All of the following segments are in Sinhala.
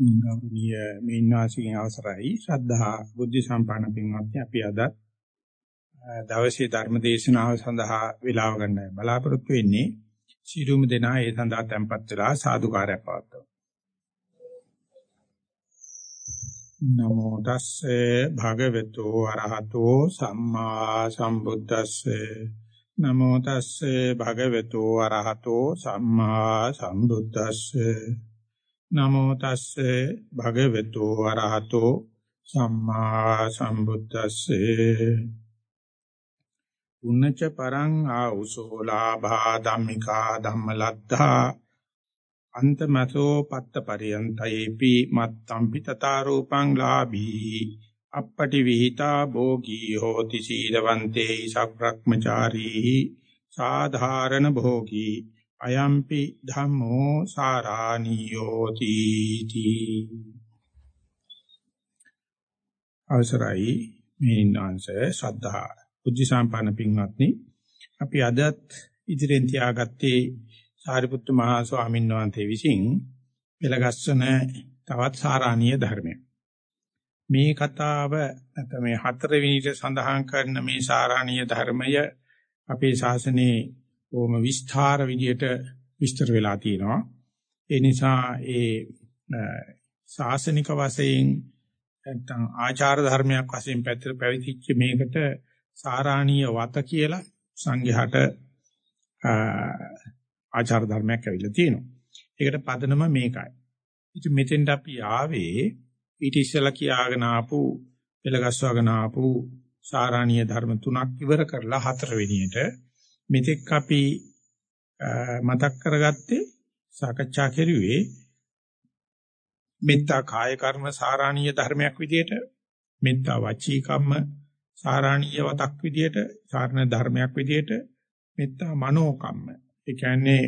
ගෞරවනීය මේන්වාසිකෙන් අවසරයි. ශ්‍රද්ධා බුද්ධ සම්පන්න පින්වත්නි අපි අද දවසේ ධර්ම දේශනාව සඳහා වේලාව ගන්න බලාපොරොත්තු වෙන්නේ සිළුම දෙනා ඒ සඳහා tempත් වෙලා සාදුකාරයක් පවත්වමු. නමෝ තස්සේ භගවතු අරහතෝ සම්මා සම්බුද්දස්සේ. නමෝ තස්සේ භගවතු අරහතෝ සම්මා සම්බුද්දස්සේ. නමෝ තස්සේ භගවතු වරහතෝ සම්මා සම්බුද්දස්සේ. උන්නච පරං ආඋසෝ ලාභා ධම්මිකා ධම්මලද්ධා අන්තමතෝ පත්ත පරියන්තයේපි මත්තම්පි තථා රූපං ලාභී. අපපටි විහිතා භෝගී හෝති සීලවන්තේ සබ්‍රක්‍මචාරී සාධාරණ භෝගී. අයම්පි ධම්මෝ සාරාණියෝ තීති. අවසරයි මේනාංශ ශ්‍රද්ධා බුද්ධ සම්පන්න පින්වත්නි. අපි අදත් ඉදිරියෙන් තියාගත්තේ සාරිපුත්තු මහා ස්වාමීන් වහන්සේ විසින් පෙළගස්සන තවත් සාරාණීය ධර්මයක්. මේ කතාව නැත්නම් මේ හතරවෙනිට සඳහන් කරන මේ සාරාණීය ධර්මය අපේ ශාසනයේ බොහොම විස්තර විදියට විස්තර වෙලා තියෙනවා. ඒ නිසා ඒ ශාසනික වශයෙන් නැත්නම් ආචාර ධර්මයක් වශයෙන් පැත්තට පැවිදිච්ච මේකට සාරාණීය වත කියලා සංඝයාට ආචාර ධර්මයක් ඇවිල්ලා තියෙනවා. ඒකට පදනම මේකයි. ඉතින් මෙතෙන්ට අපි ආවේ ඊට ඉස්සෙල්ලා කියාගෙන ආපු පෙළගස්වාගෙන ආපු සාරාණීය ධර්ම තුනක් ඉවර කරලා හතරවෙනියට මෙතෙක් අපි මතක් කරගත්තේ සාකච්ඡා කෙරුවේ මෙත්තා කාය කර්ම සාරාණීය ධර්මයක් විදියට මෙත්තා වචී කම්ම සාරාණීය වතක් විදියට සාරණ ධර්මයක් විදියට මෙත්තා මනෝ කම්ම ඒ කියන්නේ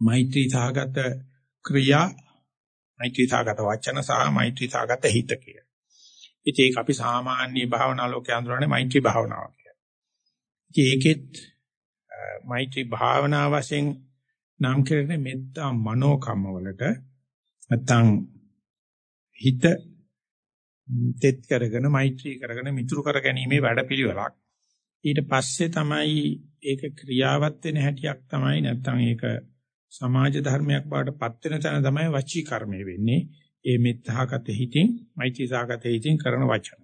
මෛත්‍රී සහගත ක්‍රියා මෛත්‍රී සහගත වචන සහ මෛත්‍රී සහගත හිත කිය. ඉතින් ඒක අපි සාමාන්‍ය භාවනා ලෝකයේ අඳුරන්නේ මෛත්‍රී භාවනාව කියලා. ඉතින් ඒකෙත් මෛත්‍රී භාවනා වශයෙන් නම් කරන්නේ මෙත්තා මනෝකම්ම වලට නැත්තම් හිත තෙත් කරගෙන මෛත්‍රී කරගෙන මිතුරු කර ගැනීමේ වැඩපිළිවෙලක්. ඊට පස්සේ තමයි ඒක ක්‍රියාවත් වෙන හැටියක් තමයි නැත්තම් ඒක සමාජ ධර්මයක් බවට පත් වෙන තැන තමයි වචී කර්මය වෙන්නේ. ඒ මෙත්තහගත හිතින් මෛත්‍රී සාගත හිතින් කරන වචන.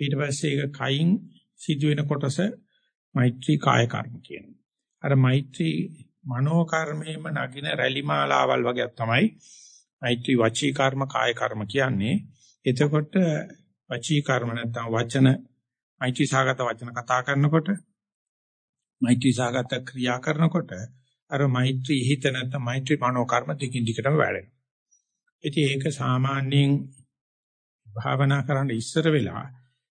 ඊට පස්සේ ඒක කයින් සිදුවෙන කොටස මෛත්‍රී කාය කර්ම කියනවා. අර මෛත්‍රී මනෝ කර්මයේම නගින රැලි මාලාවල් වගේ තමයි මෛත්‍රී වචී කර්ම කාය කර්ම කියන්නේ. එතකොට වචී කර්ම නැත්නම් වචන මෛත්‍රී සාගත වචන කතා කරනකොට මෛත්‍රී සාගත ක්‍රියා කරනකොට අර මෛත්‍රී හිත නැත්නම් මෛත්‍රී මනෝ කර්ම දෙකින් දිගටම වැඩෙනවා. ඉතින් ඒක සාමාන්‍යයෙන් භාවනා කරන්න ඉස්සර වෙලා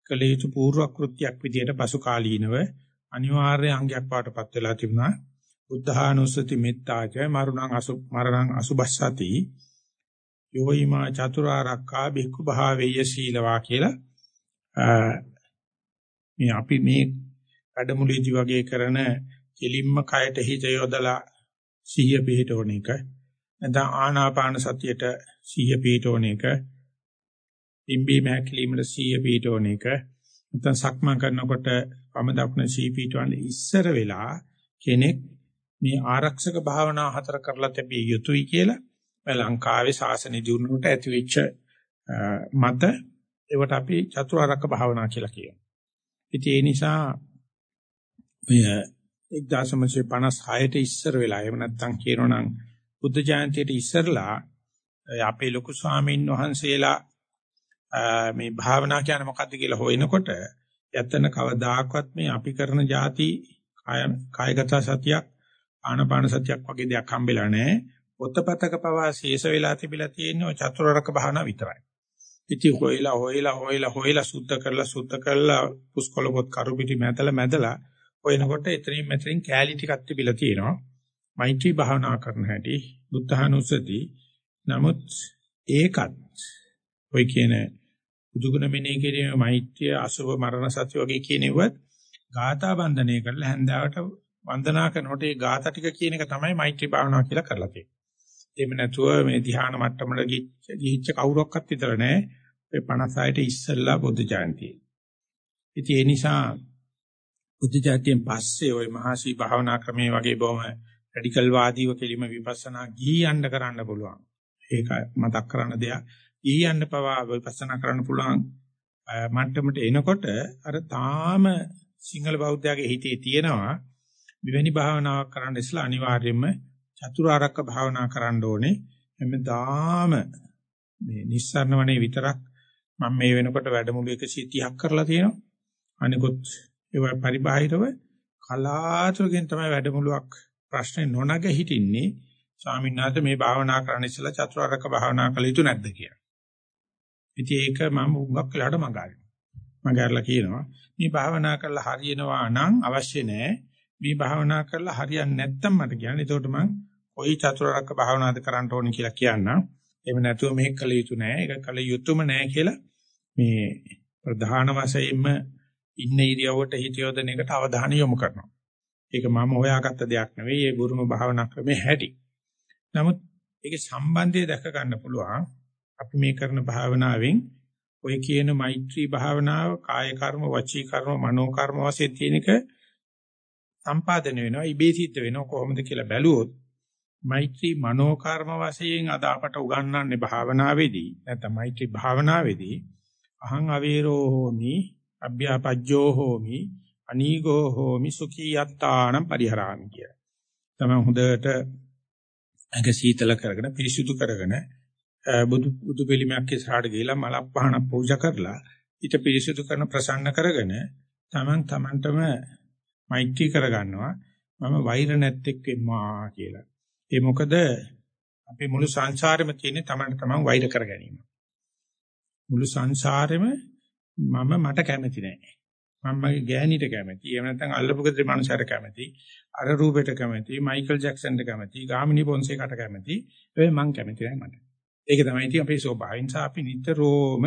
කළ යුතු පූර්ව කෘත්‍යයක් විදියට පසු කාලීනව අනිවාර්ය අංගයක් පාටපත් වෙලා තිබුණා. බුද්ධානුස්සති මෙත්තාච මරුණං අසු මරණං අසුබස්සති යෝයිමා චතුරාර්යකා බික්ඛු භාවේය සීලවා කියලා මේ අපි මේ වැඩමුළුවේදී වගේ කරන කෙලින්ම කයට හිත යොදලා සිහිය පිහිටවන එක නැත්නම් ආනාපාන සතියට සිහිය පිහිටවන එක ඉම්බී මහක්ලීමට සිහිය පිහිටවන එක නැත්නම් සක්මන් කරනකොට වම දකුණ සීපීටවන්න ඉස්සර වෙලා කෙනෙක් මේ ආරක්ෂක භාවනා හතර කරලා තිබිය යුතුයි කියලා ලංකාවේ ශාසන දියුණුවට ඇතිවෙච්ච මත ඒවට අපි චතුරාර්යක භාවනා කියලා කියනවා. ඉතින් ඒ නිසා ඔය 1956ට ඉස්සර වෙලා එහෙම නැත්නම් කියනෝනම් බුද්ධ ජයන්තියට ඉස්සරලා අපේ ලොකු ස්වාමීන් වහන්සේලා මේ භාවනා කියන්නේ මොකද්ද කියලා හොයනකොට යතන කවදාකවත් මේ අපි කරන જાති කායගත සතියක් ආනපාන සතියක් වගේ දෙයක් හම්බෙලා නැහැ. පොතපතක පවා ශේෂ වෙලා තිබිලා තියෙන්නේ චතුරාර්යක භාවනා විතරයි. ඉති හොයලා හොයලා හොයලා හොයලා සුද්ධ කරලා සුද්ධ කරලා පුස්කොළ පොත් කරු පිටි මැදලා මැදලා හොයනකොට එතනින් මෙතනින් කෑලි ටිකක් තිබිලා තියෙනවා. මෛත්‍රී භාවනා කරන හැටි බුද්ධහනුස්සති නමුත් ඒකත් ඔය කියන බුදුගුණ මෙනෙහි කිරීම මෛත්‍රිය අසුභ මරණ සත්‍ය වගේ කියනෙවත් ගාථා බන්ධනය කරලා හැන්දාවට වන්දනා කරනකොට ඒ ගාථා ටික කියන එක තමයි මෛත්‍රී භාවනාව කියලා කරලා තියෙන්නේ. එහෙම නැතුව මේ ධ්‍යාන මට්ටමට ගිහිච්ච කවුරක්වත් විතර නැහැ. ඔය 56ට ඉස්සෙල්ලා බුද්ධ ජයන්තිය. ඉතින් ඒ නිසා බුද්ධ ජයන්තියෙන් පස්සේ ওই මහසි භාවනා ක්‍රමයේ වගේ බොහොම රැඩිකල් වාදීව කෙලිම විපස්සනා ගිහියන්න කරන්න පුළුවන්. ඒක මතක් කරන්න දෙයක්. ගිහියන්න පවා විපස්සනා කරන්න පුළුවන් මට්ටමට එනකොට අර තාම සිංහල බෞද්ධයාගේ හිතේ තියෙනවා මෙවැනි භාවනාවක් කරන්න ඉස්සලා අනිවාර්යයෙන්ම චතුරාර්යක භාවනා කරන්න ඕනේ. හැමදාම මේ නිස්සාරණ වනේ විතරක් මම මේ වෙනකොට වැඩමුළු 130ක් කරලා තියෙනවා. අනිකුත් ඒවා පරිබාහිරව කලාතුරකින් තමයි වැඩමුළුවක් ප්‍රශ්නේ නොනග හිටින්නේ. ස්වාමීන් වහන්සේ මේ භාවනා කරන්න ඉස්සලා චතුරාර්යක භාවනා කළ යුතු නැද්ද කියලා. ඉතින් ඒක මම උගක් වෙලාට මගාරිනවා. මගාරලා කියනවා මේ භාවනා කරලා හරියනවා නම් අවශ්‍ය නැහැ. මේ භාවනා කරලා හරියන්නේ නැත්තම් මට කියන්න. ඒකට මම කොයි චතුරාර්යක භාවනාද කරන්න ඕනේ කියලා කියන්නම්. එහෙම නැතුව මේක කළ යුතු නෑ. ඒක කළ යුතුම නෑ කියලා මේ ප්‍රධාන වශයෙන්ම ඉන්න ඉරියව්වට හිත යොදන එකට අවධානය යොමු කරනවා. ඒක මම හොයාගත්ත දෙයක් නෙවෙයි. ඒ ගුරුම භාවනා ක්‍රමේ හැටි. නමුත් ඒකේ සම්බන්ධය දැක ගන්න පුළුවන්. අපි මේ කරන භාවනාවෙන් ඔය කියන මෛත්‍රී භාවනාව කාය කර්ම, වචී කර්ම, මනෝ කර්ම වශයෙන් තියෙනක සම්පාදනය වෙනවා. ඉබේ සිද්ධ වෙනවා කොහොමද කියලා බැලුවොත් මෛත්‍රී මනෝ කර්ම වශයෙන් අද අපට උගන්වන්නේ භාවනාවේදී නැත්නම් මෛත්‍රී භාවනාවේදී අහං අවේරෝ හෝමි අභ්‍යාපජ්ජෝ හෝමි අනීගෝ හෝමි සුඛී යත්තානම් පරිහරාමි කිය. තමයි හොඳට ඇඟ සීතල කරගෙන පිරිසුදු කරගෙන බුදු බුදු පිළිමයක් ඉස්සරහට ගිහිලා මලක් පහන පූජා කරලා ඊට පිරිසුදු කරන ප්‍රසන්න කරගෙන තමන් තමන්ටම මෛත්‍රී කරගන්නවා මම වෛර නැත්තේක් වෙම්මා කියලා. ඒ මොකද අපේ මුළු සංසාරෙම තියෙන්නේ තමන්ට තමන් වෛර කර ගැනීම. මුළු සංසාරෙම මම මට කැමති නෑ. මම මගේ ගෑණිට කැමති. එහෙම නැත්නම් අල්ලපු ගෙදර මනුස්සයර කැමති. අර රූපෙට කැමති. මයිකල් ජැක්සන්ට කැමති. ගාමිණී පොන්සේකට කැමති. ඒ මං කැමති නෑ මට. ඒක තමයි ඉතින් අපේ ස්වභාවය. නිසා අපි නිතරම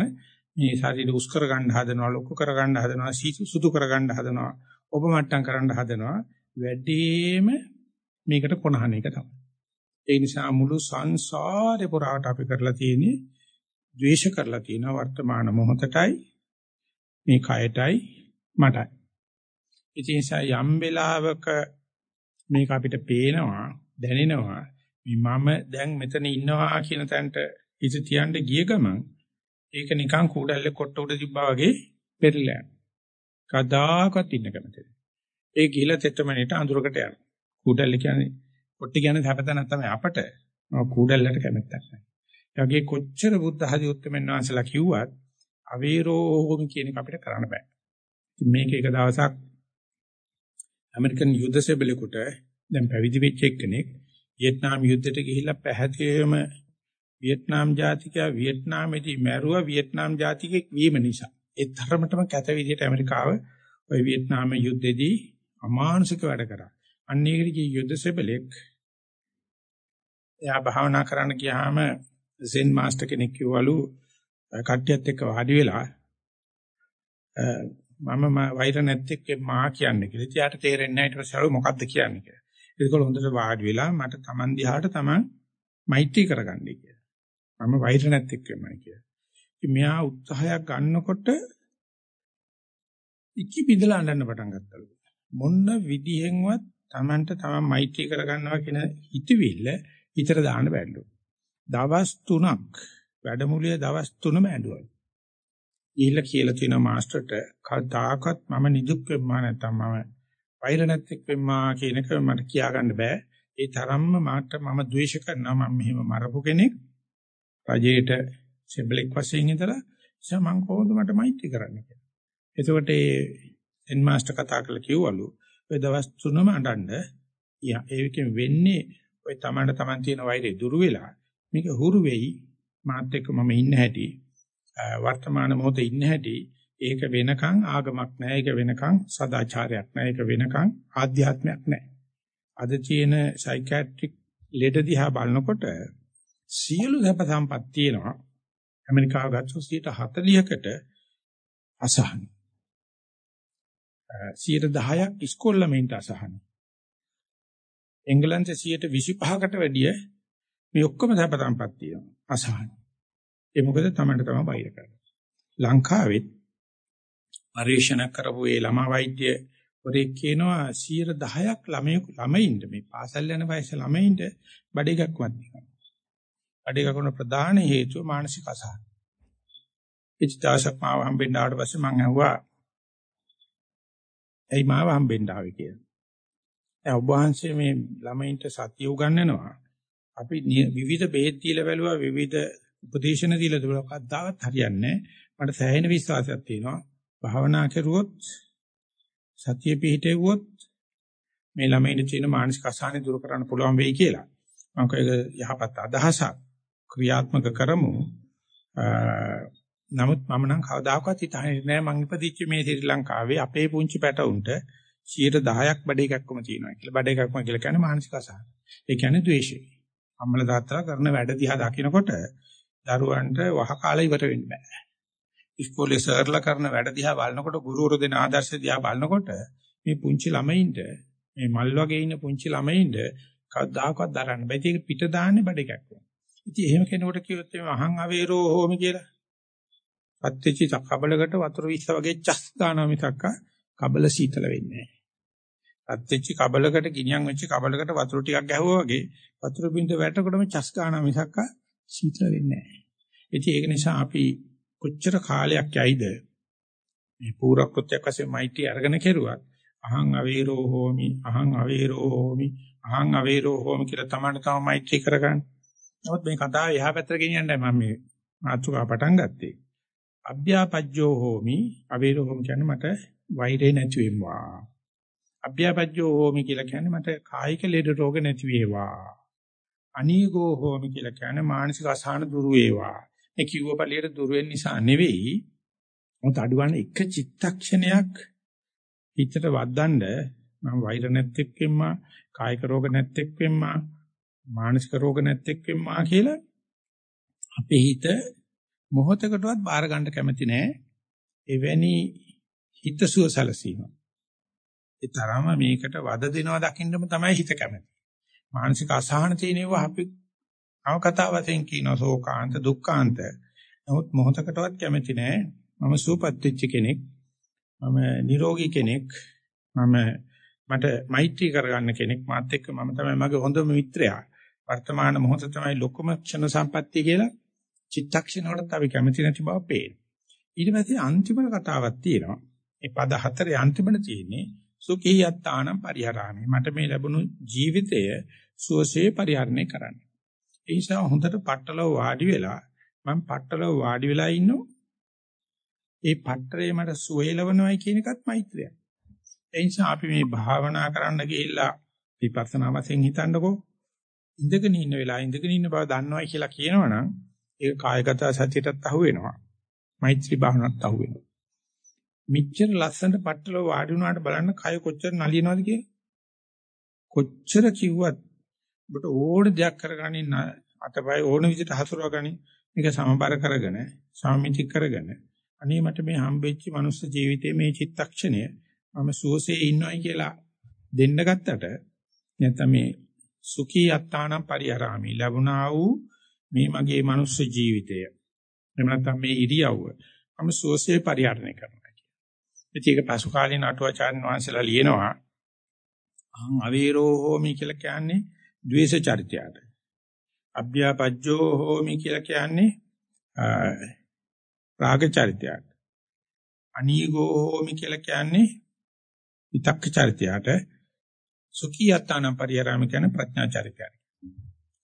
මේ ශරීර උස් කර ගන්න හදනවා, ලොකු කර ගන්න හදනවා, සුදු කර ගන්න හදනවා, ඔබ මට්ටම් කරන්න හදනවා. වැඩිම මේකට කොනහන එක තමයි. ඒ නිසා මුළු සංසාරේ පුරාට අපි කරලා තියෙන්නේ ද්වේෂ කරලා තියෙන වර්තමාන මොහොතටයි මේ කයටයි මටයි. ඉතින් යම් වෙලාවක මේක අපිට පේනවා දැනෙනවා මම දැන් මෙතන ඉන්නවා කියන තැනට ඉත තියන්න ගිය ගමන් ඒක නිකන් කූඩල්ලේ කොට උඩ තිබ්බා වගේ පෙරලෑ. කදාකත් ඉන්න කැමතිද? ඒ ගිහිලා තෙතමනේට අඳුරකට යනවා. කූඩල්ල කියන්නේ කොට්ටි කියන්නේ හැපතනක් තමයි අපට. කූඩල්ලට කැමැත්තක් නැහැ. ඒ වගේ කොච්චර බුද්ධ හදි උත්තරමෙන් වහන්සලා කිව්වත් අවේරෝම කියන එක අපිට කරන්න බෑ. ඉතින් මේක එක දවසක් ඇමරිකන් යුද්ධ සෙබලෙකුට දැන් පැවිදි වෙච්ච එක්කෙනෙක් වියට්නාම් යුද්ධයට ගිහිල්ලා පැහැදිලිවම වියට්නාම් ජාතිකයා වියට්නාමේදී මැරුවා වියට්නාම් ජාතිකෙක් වීම නිසා. ඒ තරමටම කැත විදිහට ඇමරිකාව ওই වියට්නාම යුද්ධෙදී අමානුෂික වැඩ කරා. අන්න ඒකට යුද්ධ සෙබලෙක් එයා භාවනා කරන්න ගියාම සෙන් මාස්ටර් කෙනෙක් කිව්වලු කට්ටියත් එක්ක වාඩි වෙලා මම වෛර නැත්තෙක් මා කියන්නේ කියලා. ඉතින් යාට තේරෙන්නේ නැහැ ඊට පස්සේ මොකද්ද කියන්නේ කියලා. ඒකවල හොඳට වාඩි වෙලා මට Taman දිහාට Taman මෛත්‍රී කරගන්නයි කියලා. මම වෛර නැත්තෙක් වෙමයි කියලා. ඉතින් මෙයා උත්සාහයක් ගන්නකොට ඉකි බිඳලා අඬන්න පටන් ගත්තලු. මොන්න විදිහෙන්වත් Tamanට Taman මෛත්‍රී කරගන්නවා කියන හිතවිල්ල හිතට දාන්න බැරිලු. දවස් 3ක් වැඩමුළුවේ දවස් 3ම ඇඬුවා. ඊළ කියලා තියෙන මාස්ටර්ට කවදාකවත් මම නිදුක් වෙම්මා නැත්තම් මම වෛර නැත්තෙක් වෙම්මා කියන එක මට කියාගන්න බෑ. ඒ තරම්ම මාට මම ද්වේෂ කරනවා මම මෙහෙම මරපු කෙනෙක් රජයේට සෙබලෙක් වශයෙන් ඉඳලා එයා මං කොහොමද මට මෛත්‍රී කරන්න කියලා. එතකොට ඒ එන් මාස්ටර් කතා කරලා කිව්වලු ඔය දවස් තුනම අඬන්න ඒකෙන් වෙන්නේ ඔය තමන්ට තමන් තියෙන වෛරය දුරු වෙලා මේක හුරු වෙයි මාත් එක්ක මම ඉන්න හැටි වර්තමාන මොහොතේ ඉන්න හැටි ඒක වෙනකන් ආගමක් නැහැ ඒක වෙනකන් සදාචාරයක් නැහැ ඒක වෙනකන් ආධ්‍යාත්මයක් නැහැ අද තියෙන සයිකියාට්‍රික් ලෙඩ දිහා බලනකොට සියලු සැප සම්පත් තියෙනවා ඇමරිකාව ගත්තොත් 40කට අසහන 10ක් ඉස්කෝල ළමයින්ට අසහන එංගලන්තේ 25කට වැඩිය මේ ඔක්කොම සැප සම්පත් තියෙනවා. අසහන. ඒ මොකද තමන්ට තමයි බයිර කරන්නේ. ලංකාවෙත් පරිශන කරපු ඒ ළමා වෛද්‍ය වරේ කියනවා 10ක් ළමයි ළමයින්ට මේ පාසල් යන වයසේ ළමයින්ට බඩේකක්වත් තියෙනවා. බඩේකකුන ප්‍රධාන හේතුව මානසික අසහන. ඉච්ඡාසක් මාව හම්බෙන්න ආවට පස්සේ මම ඇහුවා ඇයි මාව හම්බෙන්න ආවේ කියලා. දැන් ඔබ වහන්සේ මේ ළමයින්ට සතිය උගන්වනවා. අපි විවිධ බෙහෙත් දීලා බැලුවා විවිධ උපදේශන දීලා දුන්නා කද්දාවත් හරියන්නේ නැහැ. මට සෑහෙන විශ්වාසයක් තියෙනවා. භාවනා කරුවොත් සතිය පිහිටෙව්වොත් මේ ළමයින්ට තියෙන මානසික අසහන දුරු කරන්න පුළුවන් වෙයි කියලා. මම කයක යහපත් අදහසක් ක්‍රියාත්මක කරමු. නමුත් මම නම් කවදාකවත් හිතන්නේ නැහැ මං ඉපදිච්ච මේ ශ්‍රී ලංකාවේ අපේ පුංචි පැටවුන්ට 10ක් බඩ එකක්ම තියෙනවා කියලා. බඩ එකක්ම කියලා කියන්නේ මානසික අසහන. ඒ කියන්නේ ද්වේෂය. අම්මලා තාත්තලා කරන වැඩ දිහා දකිනකොට දරුවන්ට වහ කාලේ ඉවර වෙන්න බෑ. ඉස්කෝලේ සර්ලා කරන වැඩ දිහා බලනකොට ගුරුවරු දෙන ආදර්ශ දිහා බලනකොට මේ පුංචි ළමයින්ට මේ මල් වගේ ඉන්න පුංචි ළමයින්ට කවදාකවත් දරන්න බෑ. ඒක පිට දාන්නේ බඩ එකක්. ඉතින් එහෙම කෙනෙකුට කිව්වොත් මේ අහං අවේරෝ හෝමි කියලා. පත්‍ත්‍චි කබලකට වතුර විශ්ස වගේ චස් ගන්නවා මිසක් කබල සීතල වෙන්නේ නැහැ. පත්‍ත්‍චි කබලකට ගිනියම් වෙච්ච කබලකට වතුර ටිකක් ගැහුවා වගේ වතුර බින්ද වැටකොටම චස් ගන්නවා මිසක් සීතල වෙන්නේ නැහැ. ඉතින් ඒක නිසා අපි කොච්චර කාලයක් යයිද මේ පූර්වකෘත්‍යයක් වශයෙන් මෛත්‍රී අරගෙන කෙරුවත් අහං අවේරෝ හෝමි අහං අවේරෝ හෝමි අහං අවේරෝ හෝමි කියලා තමයි තමයි මෛත්‍රී කරගන්න. නමුත් මේ කතාව එහා පැත්තට ගෙනියන්නයි මම මේ මාතෘකාව පටන් ගත්තේ. අභ්‍යාපජ්ජෝ හෝමි අවේරෝ හෝමි කියන්නේ මට වෛරේ නැති වෙම්වා. අභ්‍යාපජ්ජෝ හෝමි කියලා කියන්නේ මට කායික ලෙඩ රෝග නැති වේවා. අනීගෝ හෝමි කියලා කියන්නේ මානසික අසහන දුරු වේවා. මේ කිව්ව පළියට දුර වෙන නිසා නෙවෙයි. මොකද අඩුවන එක චිත්තක්ෂණයක් හිතට වද්දන්න මම වෛර නැත්තෙක් වෙම්මා, කායික රෝග නැත්තෙක් වෙම්මා, මානසික රෝග නැත්තෙක් වෙම්මා කියලා අපේ හිත මොහොතකටවත් බාර ගන්න කැමති නෑ. එවැනි හිතසුව සැලසීම. ඒ තරම මේකට වද දෙනවා දකින්නම තමයි හිත කැමති. මානසික අසහන තියෙනවා අපි නව කතාවෙන් කියනවා ශෝකාන්ත දුක්ඛාන්ත. නමුත් මොහොතකටවත් කැමති නෑ. මම සූපත් වෙච්ච කෙනෙක්. මම නිරෝගී කෙනෙක්. මම මට මෛත්‍රී කරගන්න කෙනෙක්. මාත් එක්ක මම තමයි මගේ හොඳම මිත්‍රයා. වර්තමාන මොහොත තමයි ලොකුම ක්ෂණ සම්පත්තිය කියලා චිත්තක්ෂණ වලත් අපි කැමති නැති බව පේනවා. ඊට පස්සේ අන්තිම කතාවක් තියෙනවා. මේ පද හතරේ අන්තිමට තියෙන්නේ සුඛී යත්තානම් පරිහරාමි. මට මේ ලැබුණු ජීවිතය සුවසේ පරිහරණය කරන්න. ඒ නිසා හොඳට පట్టලව වාඩි වෙලා මම පట్టලව වාඩි වෙලා ඉන්නවා. ඒ පట్టරේ මට සුවේලවනවයි කියන එකත් මෛත්‍රියයි. ඒ නිසා අපි මේ භාවනා කරන්න ගිහිල්ලා විපස්සනා වශයෙන් හිතන්නකෝ. ඉඳගෙන ඉන්න වෙලාව ඉඳගෙන ඉන්න බව දන්නවයි කියලා කියනවනම් ඒක කායගත සතියටත් අහු වෙනවා. මෛත්‍රී භාවනාවත් අහු වෙනවා. මිච්ඡර ලස්සනට පట్టලව වාඩි වුණාට බලන්න කය කොච්චර නලියනවද කියලා. කොච්චර කිව්වත් ඔබට ඕන දෙයක් කරගන්න අතපය ඕන විදිහට හසුරවා ගනි. මේක සමබර කරගෙන, සමමිති කරගෙන අනේ මට මේ හම්බෙච්ච මනුස්ස ජීවිතයේ මේ චිත්තක්ෂණය මම සුවසේ ඉන්නවයි කියලා දෙන්න ගත්තට නැත්නම් මේ සුඛී අත්තානම් පරිහරාමි ලැබුණා වූ මේ මගේ මනුස්ස ජීවිතය. එහෙම නැත්නම් මේ ඉරියව්ව මම සුවසේ පරිහරණය කරනවා කියලා. ඒක පසු කාලීන අටුවාචාර්ය වංශලා ලියනවා. අහං අවීරෝ හෝමි කියලා කියන්නේ ද්වේෂ චරිතයට. අභ්‍යාපජ්ජෝ හෝමි කියලා කියන්නේ රාග චරිතයට. අනීගෝ හෝමි කියලා කියන්නේ විතක්ක චරිතයට. සුඛියත්තානම් පරිහරණය කියන්නේ ප්‍රඥා චරිතයට.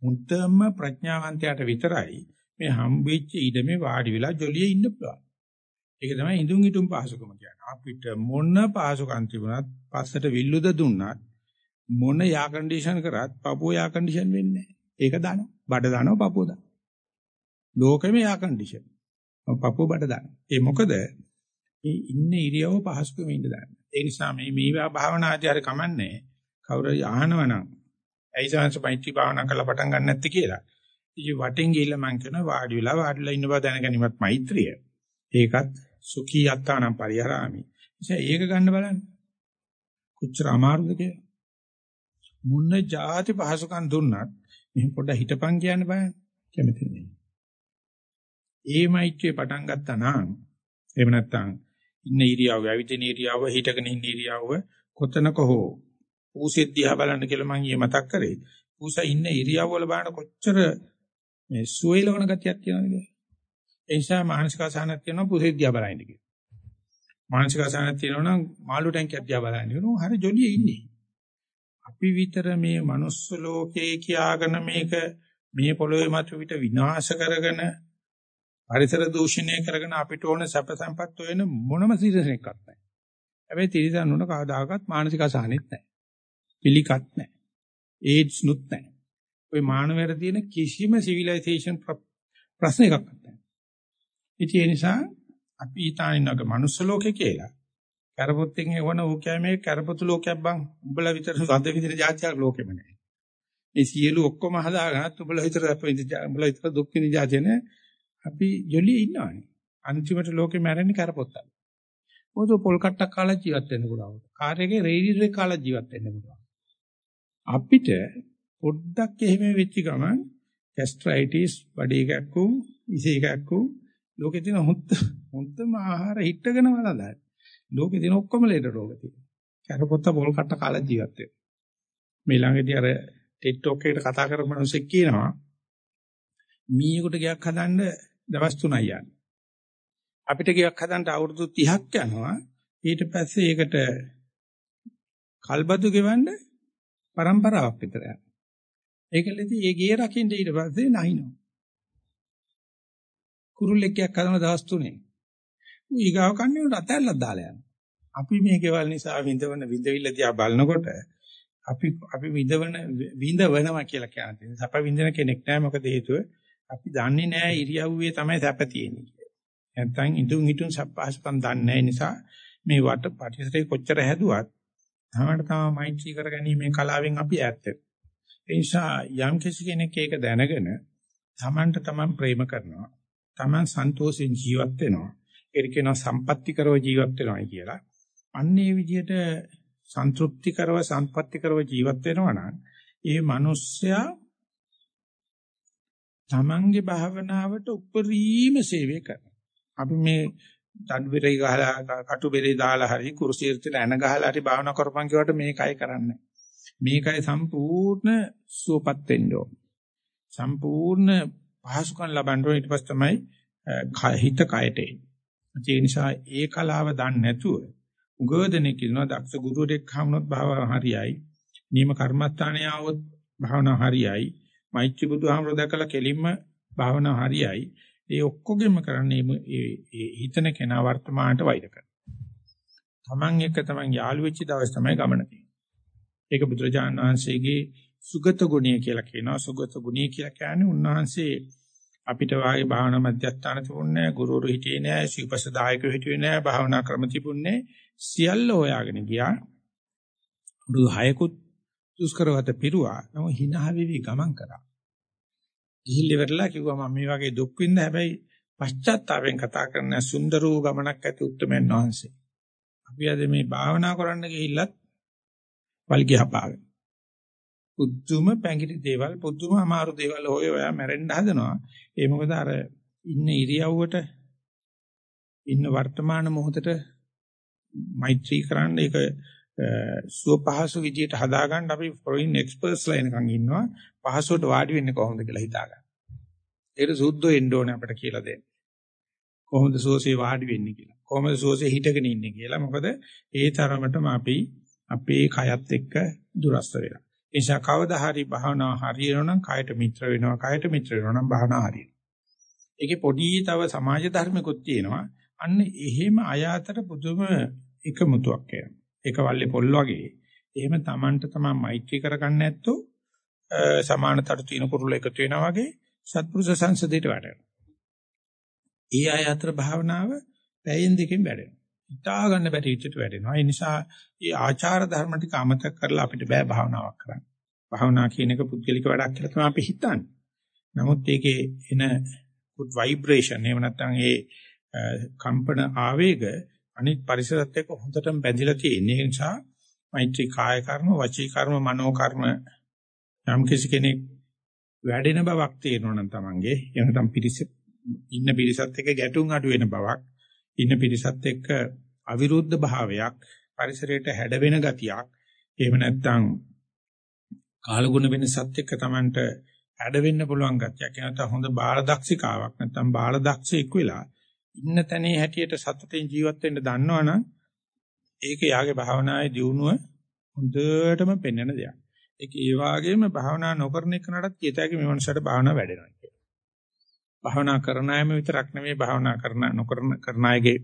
මුත්තම ප්‍රඥාවන්තයාට විතරයි මේ හම්බෙච්ච ඉඩමේ වාඩි වෙලා ජොලියේ ඉන්න පුළුවන්. ඒක තමයි ඉදුම් ඉදුම් පහසුකම කියන්නේ. අපිට මොන පහසුකම් තිබුණත් පස්සට විල්ලුද දුන්නත් මොන යා කන්ඩිෂන් කරත් පපුව යා කන්ඩිෂන් වෙන්නේ ඒක දානවා. බඩ දානවා පපුව දානවා. ලෝකෙම යා කන්ඩිෂන්. පපුව බඩ දානවා. ඒ මොකද මේ ඉන්නේ ඉරියව පහසුකම ඉන්න දාන්න. ඒ නිසා මේ මේවා භාවනා ආදී හරි කමන්නේ. කවුරු අහනවනම් ඇයි සාංශ මෛත්‍රී භාවනා කරලා පටන් ගන්න නැත්තේ කියලා. ඉතින් වටෙන් ගිහිල්ලා මං කියනවා වාඩි වෙලා වාඩිලා ඉන්න බව දැනගැනීමත් මෛත්‍රිය. ඒකත් සුඛී යත්තානම් පරිහරාමි. ඉතින් ඒක ගන්න බලන්න. කොච්චර අමාරුද කියලා. මුන්න ಜಾති පහසුකම් දුන්නත් මෙහෙම පොඩ්ඩක් හිටපන් කියන්න බෑ කැමති නෑ. ඒ මෛත්‍රිය පටන් ගත්තා නම් එහෙම නැත්නම් ඉන්න ඉරියව්ව, ඇවිදින ඉරියව්ව, හිටගෙන ඉන්න ඉරියව්ව කොතනක හෝ ඌසෙත් දිහා බලන්න කියලා මම ඊයේ මතක් කරේ. ඌසා ඉන්න ඉරියව්ව වල බලන කොච්චර මේ සුවේලවන ගතියක් තියෙනවද කියලා. ඒ නිසා මානසික අසහනක් තියෙනවා පුසෙත් දිහා බලන්න කියලා. මානසික අසහනක් තියෙනවා නම් මාළු ටැංකියක් දිහා බලන්න කියනවා. හරි ජොලියේ ඉන්නේ. අපි විතර මේ manuss ලෝකේ කියාගෙන මේක මේ පොළොවේ මත පිට විනාශ කරගෙන පරිසර දූෂණය කරගෙන අපිට ඕන සැප සම්පත් හොයන මොනම සිරසෙක්වත් නැහැ. හැබැයි තිරිසන් උන කවදාකවත් මානසික අසහනෙත් නැහැ. පිළිකත් නැහැ. ඒඩ්ස් නුත් නැහැ. ওই මානවයර තියෙන කිසිම සිවිලයිසේෂන් ප්‍රශ්න එකක් නැහැ. ඉතින් ඒ නිසා අපි ඊතානිනක මනුස්ස ලෝකේ කියලා කරපොත්තෙන් එවන ඌ කැමේ කරපොතු ලෝකයක් බං. උඹලා විතර සද්ද විදින જાතියක් ලෝකෙම නැහැ. මේ සියලු ඔක්කොම හදාගන්නත් උඹලා විතර අප උඹලා විතර දුක් විඳින જાතිය නේ. අපි ජොලියේ ඉන්නවානේ. අන්තිමට ලෝකෙ මැරෙන්නේ කරපොත්තක්. මොකද පොල් කට්ටක් කාලා ජීවත් වෙන්න පුළුවන්. කාර්යයේ රේඩියර් එක කාලා ජීවත් වෙන්න පුළුවන්. අපිට පොඩ්ඩක් එහෙම වෙච්ච ගමන් ගැස්ට්‍රයිටිස් බඩේ එකක් වූ ඉසේ එකක් වූ ලෝකෙ තියෙන හොත් හොත්ම ආහාර හිටගෙන වලදායි. ලෝකේ තියෙන ඔක්කොම ලේඩ රෝග තියෙනවා. කරපොත්ත පොල් කට්ට කාලා ජීවත් වෙනවා. මේ ළඟදී අර ටෙක් ටොක් එකට කතා කරපු මිනිස්සෙක් කියනවා මීයකට ගයක් හදන්න දවස් 3යි යන්නේ. අපිට ගයක් හදන්න අවුරුදු 30ක් යනවා. ඊට පස්සේ ඒකට කල්බදු ගෙවන්න પરම්පරාවක් විතර යනවා. ඒකලෙදි ඒ ගේ රකින්න ඊට පස්සේ නැහිනවා. කුරුල්ලෙක් ගයක් හදන දවස් 3ේ. ඌ ඊගාව කන්නේ උට අතැල්ලක් දාලා යනවා. අපි මේ ගෙවල් නිසා විඳවන විඳවිල්ල දිහා බලනකොට අපි අපි විඳවන විඳවනවා කියලා කියන්නේ. සැප විඳින කෙනෙක් නෑ මොකද හේතුව අපි දන්නේ නෑ ඉරියව්වේ තමයි සැප තියෙන්නේ කියලා. නැත්තම් ඉදුන් හිටුන් සප්පහසුකම් දන්නේ නිසා මේ වට පටිසරේ කොච්චර හැදුවත් තමයි තමයි මෛත්‍රී කරගැනීමේ කලාවෙන් අපි ඈත් ඒ නිසා යම් කෙනෙක් ඒක දැනගෙන තමන්ට තමන් ප්‍රේම කරනවා. තමන් සන්තෝෂෙන් ජීවත් වෙනවා. ඒක කියනවා සම්පත්‍ති කරව ජීවත් වෙනවායි කියලා. අන්නේ විදිහට සන්තුෂ්ටි කරව සම්පත්‍ති කරව ජීවත් වෙනවා නම් ඒ මිනිස්සයා තමන්ගේ භාවනාවට උපරිම සේවය කරනවා. අපි මේ දඬුබෙරේ ගහලා කටුබෙරේ දාලා හරි කුරුසියට ඇන ගහලා හරි භාවනා කරපන් කියවට මේකයි කරන්නේ. මේකයි සම්පූර්ණ සුවපත් වෙන්න ඕන. සම්පූර්ණ පහසුකම් ලබන්න ඕන ඊට පස්සේ තමයි හිත කයට එන්නේ. ඒ නිසා ඒ කලාව දන්නේ නැතුව උගෝදෙනෙක් කියනවා දක්ෂ ගුරුවරයෙක් හමුනොත් භාවනා හරියයි. නියම කර්මස්ථානයේ આવොත් භාවනා හරියයි. මෛත්‍රී බුදුහාමර දැකලා කෙලින්ම භාවනා හරියයි. ඒ ඔක්කොගෙම කරන්නේ මේ හිතන කෙනා වර්තමානට වෛර කරනවා. Taman එක Taman යාළු වෙච්ච දවස් තමයි ගමන තියෙන්නේ. ඒක බුදුරජාණන් වහන්සේගේ සුගත ගුණය කියලා කියනවා. සුගත ගුණය කියලා කියන්නේ උන්වහන්සේ අපිට වාගේ භාවනා මධ්‍යස්ථාන තිබුණේ ගුරුවරු හිටියේ නෑ, ශිවපසදායකයෝ හිටියේ නෑ, භාවනා ක්‍රම තිබුණේ සියල්ල හොයාගෙන ගියා. බුදු හයකුත් දුෂ්කරවත පිරුවා. නම hina වෙවි ගමන් කරා. ගිහිල්ල ඉවරලා කිව්වා මම මේ වගේ දුක් විඳ හැබැයි පශ්චාත්තාපයෙන් කතා කරන සුන්දර වූ ගමනක් ඇති උත්තරමයන් වහන්සේ. අපි අද මේ භාවනා කරන්න ගිහිල්ලත් වල්ගි හපාගෙන. පුදුම පැංගිටි දේවල් පුදුම අමාරු දේවල් හොය ඔයා මැරෙන්න හදනවා. ඒ මොකද අර ඉන්න ඉරියව්වට ඉන්න වර්තමාන මොහොතට මෛත්‍රී කරන්න ඒක සුව පහසු විදියට හදාගන්න අපි ෆොරින් එක්ස්පර්ට්ස්ලා එනකන් ඉන්නවා පහසුවට වාඩි වෙන්නේ කොහොමද කියලා හිතාගන්න. ඒක සුද්ධෝ එන්න ඕනේ අපිට කියලා දෙන්න. කොහොමද සුවසේ වාඩි වෙන්නේ කියලා. කොහොමද සුවසේ හිටගෙන ඉන්නේ කියලා. මොකද ඒ තරමටම අපි අපේ කයත් එක්ක දුරස්ත වෙනවා. ඒ නිසා කවදා හරි භාවනා හරියනවා නම් කයට මිත්‍ර වෙනවා. කයට මිත්‍ර වෙනවා නම් භාවනා හරියනවා. ඒකේ පොඩි තව සමාජ ධර්මිකුත් තියෙනවා. අන්න එහෙම අය අතර පුදුම එකමුතුවක් එනවා. එක වල්ලේ පොල් වගේ. එහෙම Tamanට තමයි මෛත්‍රී කරගන්න නැත්තෝ සමානතර තියෙන කුරුල්ල එකතු වෙනවා වගේ සත්පුරුෂ සංසදයට වැඩෙනවා. ඒ අය අතර භාවනාව පැයෙන් දෙකෙන් වැඩෙනවා. හිතා ගන්න බැරි විදිහට වැඩෙනවා. ඒ නිසා මේ ආචාර ධර්ම ටික අමතක කරලා අපිට බෑ භාවනාවක් කරන්න. භාවනා කියන එක පුද්ගලික වැඩක් කියලා තමයි අපි හිතන්නේ. නමුත් ඒකේ එන good vibration එහෙම නැත්නම් ඒ කම්පන ආවේග අනිත් පරිසරත් එක්ක හොඳටම බැඳිලා තියෙන නිසා මෛත්‍රී කාය කර්ම, වචී කර්ම, මනෝ කර්ම යම් කිසි කෙනෙක් වැඩෙන බවක් තේරෙනවා නම් Tamange එහෙම නැත්නම් පිරිස ඉන්න පිරිසත් එක්ක ගැටුම් අඩු වෙන බවක් ඉන්න පිරිසත් එක්ක අවිරුද්ධ භාවයක් පරිසරයට හැඩ වෙන ගතියක් එහෙම නැත්නම් කාලගුණ වෙනසත් එක්ක Tamanට හැඩ වෙන්න පුළුවන් ගතියක් නැත්නම් හොඳ බාලදක්ෂිකාවක් නැත්නම් බාලදක්ෂයෙක් වෙලා ඉන්න තැනේ හැටියට සතුටින් ජීවත් වෙන්න දන්නවනම් ඒක යාගේ භාවනායේ දියුණුව හොඳටම පෙන්වන දෙයක්. ඒක ඒ වගේම භාවනා නොකරන එකනටත් කියතයි මේ මනසට භාවනා වැඩෙනවා කියලා. භාවනා කරන අයම විතරක් නෙමෙයි භාවනා කරන නොකරන කරන අයගේ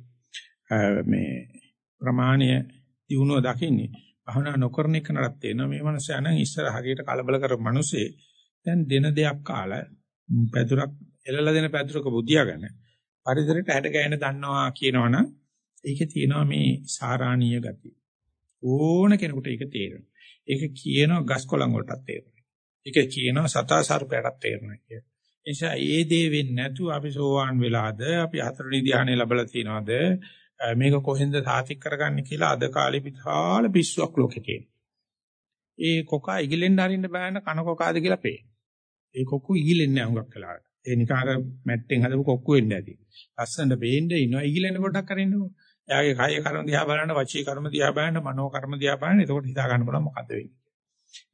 මේ ප්‍රමාණය දියුණුව දකින්නේ. භාවනා නොකරන එකනටත් තේනවා මේ මනස යන ඉස්සර හරියට කලබල කරපු මිනිස්සේ දැන් දින දෙයක් කාලා පැදුරක් එළලා දෙන පැදුරක බුදියාගෙන පරිසරයට හැඩ ගැහෙන දන්නවා කියනවනම් ඒකේ තියෙනවා මේ සාරාණීය ගතිය. ඕන කෙනෙකුට ඒක තේරෙනවා. ඒක කියනවා ගස් කොළන් වලටත් තේරෙනවා. ඒක කියනවා සතා සර්පයටත් තේරෙනවා කියලා. නිසා ඒ දේ වෙන්නේ නැතුව අපි සෝවාන් වෙලාද අපි හතරවෙනි ධ්‍යානෙ ලැබලා තියනවාද මේක කොහෙන්ද සාතික් කරගන්නේ කියලා අද කාලේ විශාල පිස්සුවක් ලෝකේ තියෙනවා. ඒ කොකා ඉගිලෙන්න හරින්න බෑන කන කොකාද කියලා පේන. ඒ කොක්කු ඉගිලෙන්නේ නැහැ හුඟක් වෙලාවට. ඒ නිකන් අර මැට්ටෙන් හදපු කොක්කු වෙන්න ඇති. ලස්සනට පේන්න ඉනවා ඉගිලෙන්න පොඩක් කරින්නකෝ. එයාගේ කාය කර්ම දිහා බලන්න, වචී කර්ම දිහා බලන්න, මනෝ කර්ම දිහා බලන්න. එතකොට හිතා ගන්න පුළුවන් මොකද්ද වෙන්නේ.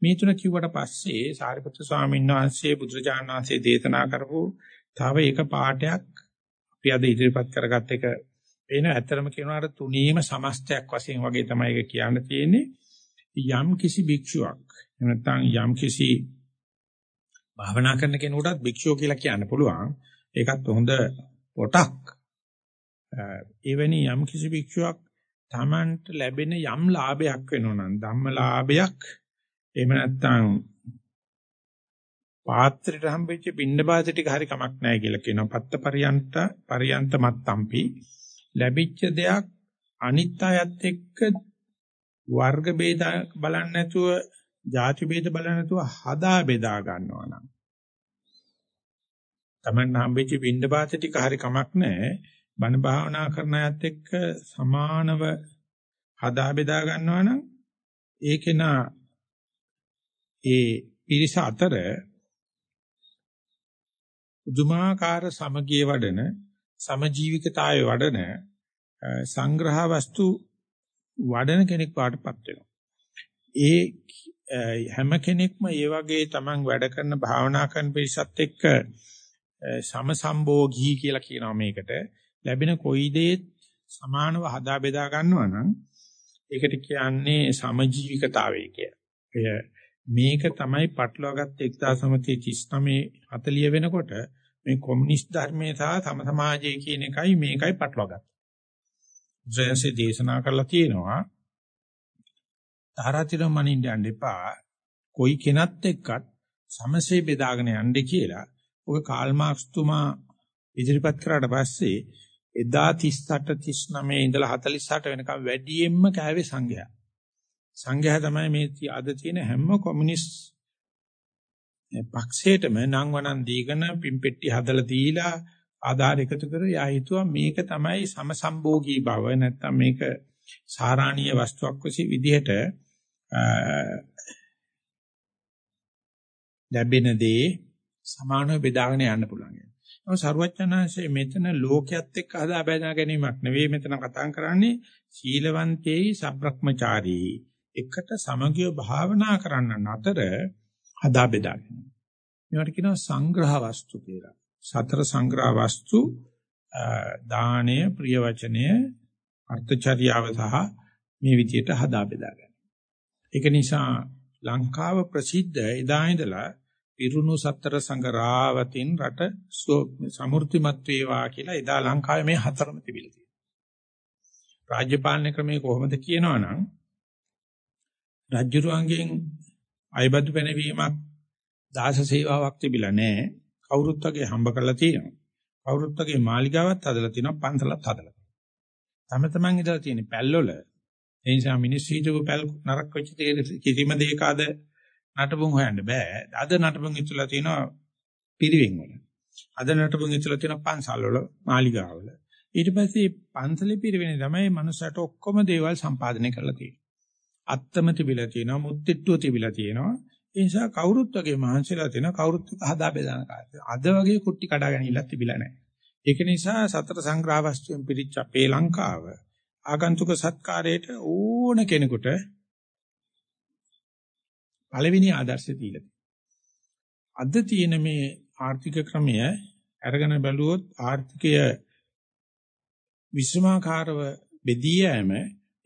මේ තුන කිව්වට පස්සේ සාරිපුත්‍ර ස්වාමීන් වහන්සේ බුදුරජාණන් වහන්සේ දේශනා කරපු තව එක පාඩයක් අපි අද ඉදිරිපත් කරගත් එක එන ඇත්තරම කියනවාට තුනීම සමස්තයක් වශයෙන් වගේ තමයි ඒක කියන්න තියෙන්නේ. යම් කිසි භික්ෂුවක් නැත්නම් යම් කිසි භාවනා කරන කෙනෙකුටත් භික්ෂුව කියලා කියන්න පුළුවන්. ඒකත් හොඳ පොටක්. එවැනි යම් කිසි භික්ෂුවක් Tamanට ලැබෙන යම් ලාභයක් වෙනවා නම් ධම්මලාභයක් එහෙම නැත්නම් පාත්‍රයට හම්බෙච්ච පින්නපාත ටික හරි කමක් නැහැ කියලා කියනවා. පත්ත පරියන්ත පරියන්ත මත්තම්පි ලැබිච්ච දෙයක් අනිත් අයත් එක්ක වර්ග ભેද බලන්නේ නැතුව, ಜಾති ભેද බලන්නේ නැතුව හදා බෙදා ගන්නවා නම්. Taman හම්බෙච්ච පින්නපාත ටික හරි කමක් නැහැ. බණ භාවනා කරන අයත් එක්ක සමානව හදා බෙදා ගන්නවා නම් ඒකේනා ඒ පිරිස අතර උදුමාකාර සමගිය වඩන සමජීවිකතාවයේ වඩන සංග්‍රහ වස්තු වඩන කෙනෙක් වාටපත් වෙනවා. ඒ හැම කෙනෙක්ම ඒ වගේ තමන් වැඩ කරන භාවනා කරන පිරිසත් එක්ක සමසම්භෝගී කියලා කියනවා මේකට. ලැබෙන කොයි දේත් සමානව හදා බෙදා ගන්නවා නම් ඒකට කියන්නේ සමජීවිකතාවය කියලා. මේක තමයි පටලවාගත්ත 1939 40 වෙනකොට මේ කොමියුනිස්ට් ධර්මයේ සහ සම සමාජයේ කියන එකයි මේකයි පටලවාගත්තේ. ජයසේ දේශනා කරලා තියෙනවා තාරාතිර මනින්න යන්න එපා. කොයි කෙනත් එක්කත් සමසේ බෙදාගෙන යන්න කියලා. ඔක කාල් මාක්ස් තුමා ඉදිරිපත් කරාට පස්සේ එදා 38 39 ඉඳලා 48 වෙනකම් වැඩියෙන්ම කෑවේ සංඝයා. සංඝයා තමයි මේ අද තියෙන හැම කොමියුනිස්ට් පක්ෂයටම නම් වණන් දීගෙන පිම්පෙට්ටි හදලා දීලා ආධාර එකතු කර යා හිතුවා මේක තමයි සමසම්භෝගී බව නැත්තම් මේක සාරාණීය වස්තුවක් වශයෙන් විදිහට ලැබෙන දේ සමානව බෙදාගෙන යන්න පුළුවන්. නමුත් සරුවචනාංශයේ මෙතන ලෝකයක් එක්ක හදා බෙදා ගැනීමක් නෙවෙයි මෙතන කතා කරන්නේ සීලවන්තේයි සබ්‍රක්‍මචාරී එකට සමගිය භාවනා කරන්න අතර හදා බෙදා ගැනීම. මේවට කියනවා සංග්‍රහ වස්තු කියලා. සතර සංග්‍රහ වස්තු දාණය, ප්‍රිය වචනය, අර්ථචර්යාව සහ මේ විදිහට හදා බෙදා ගන්න. ඒක නිසා ලංකාව ප්‍රසිද්ධ එදා ඉඳලා පිරුණු සතර සංගරාවතින් රට සමෘද්ධිමත් වේවා කියලා එදා ලංකාවේ මේ හතරම තිබිලා තියෙනවා. රාජ්‍ය පාලන ක්‍රමයේ කොහොමද කියනවනම් රජුරුවන්ගෙන් අයබදු පැනවීමක් දාස සේවාවක් තිබිලා නැහැ. කවුරුත් වගේ හම්බ කරලා තියෙනවා. කවුරුත් වගේ මාලිගාවක් හදලා තියෙනවා පන්සලක් හදලා. තම තමන් ඉඳලා තියෙන පැල්වල ඒ නිසා මිනිස්සු හිටපු පැල් නරක වෙච්ච කිසිම දෙයක අද නටබුන් හොයන්න බෑ. අද නටබුන් ඉතුලා තියෙනවා පිරිවෙන් වල. අද නටබුන් ඉතුලා තියෙනවා පන්සල් වල මාලිගාවල. ඊට පස්සේ පන්සලේ පිරිවෙනේ තමයි මනුස්සයට ඔක්කොම දේවල් සම්පාදනය කරලා තියෙන්නේ. අත්තම තිබිලා තියෙනවා, මුත්තිට්ටුව තිබිලා තියෙනවා. ඒ නිසා කවුරුත් වගේ මහන්සිලා තියෙන කවුරුත් එක හදා බෙදාන කාර්යය. අද වගේ කුට්ටි කඩා ගැනීමක් තිබිලා නැහැ. ඒක නිසා සතර සංග්‍රහ වස්තුවෙන් පිරිච්ච අපේ ලංකාව ආගන්තුක සත්කාරයට ඕන කෙනෙකුට පළවෙනි ආදර්ශය දීලා අද තියෙන මේ ආර්ථික ක්‍රමය අරගෙන බැලුවොත් ආර්ථිකය විශ්වමාකාරව බෙදී යෑම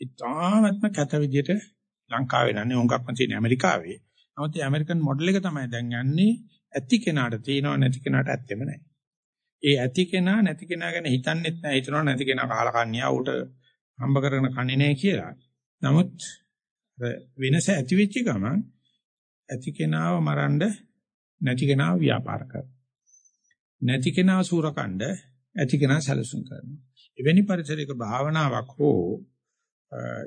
ඉතාමත්ම කැත විදියට ලංකාවේ නැන්නේ හොඟක්ම තියෙන ඇමරිකාවේ. නමුත් මේ ඇමරිකන් මොඩල් එක තමයි දැන් යන්නේ ඇති කෙනාට තියෙනව නැති කෙනාට ඇත්තෙම නැහැ. ඒ ඇති කෙනා නැති කෙනා ගැන හිතන්නෙත් නැහැ. හිතනවා නැති කෙනා කහලා කන්‍යා උට හම්බ කරගෙන කන්නේ නැහැ කියලා. නමුත් වෙනස ඇති වෙච්ච ගමන් ඇති කෙනාව මරන්න නැති කෙනාව ව්‍යාපාර කරනවා. නැති කෙනාව සූරකණ්ඩ ඇති කෙනා සැලසුම් කරනවා. එවැනි පරිසරයක භාවනාවක් හෝ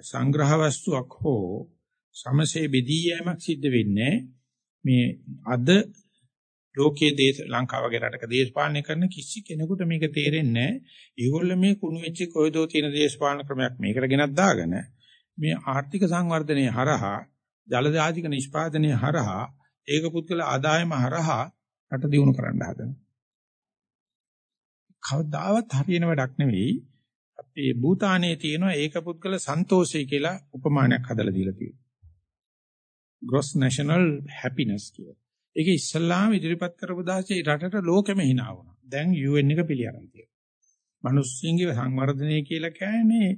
සංග්‍රහ වස්තුවක් හෝ සමසේ බෙදී යෑමක් සිද්ධ වෙන්නේ මේ අද ලෝකයේ දේශ ලංකාව වගේ රටක දේශපාලනය කරන කිසි කෙනෙකුට මේක තේරෙන්නේ නැහැ. ඒගොල්ලෝ මේ කුණු වෙච්ච කොයිදෝ තියෙන දේශපාලන ක්‍රමයක් මේකට ගෙනත් දාගෙන මේ ආර්ථික සංවර්ධනයේ හරහා ජලජාතික නිෂ්පාදනයේ හරහා ඒක පුද්ගල ආදායම හරහා රට දියුණු කරන්න හදනවා. කවදාවත් හරියන වැඩක් නෙවෙයි. අපේ භූතානයේ තියෙන ඒක පුද්ගල සන්තෝෂය කියලා උපමානයක් හදලා දීලා තියෙනවා. gross national happiness කියලා. ඒක ඉස්සල්ලාම ඉදිරිපත් කරපු දාසේ රටට ලෝකෙම hina වුණා. දැන් UN එක පිළිඅරන් තියෙනවා. මිනිස්සුන්ගේ සංවර්ධනය කියලා කියන්නේ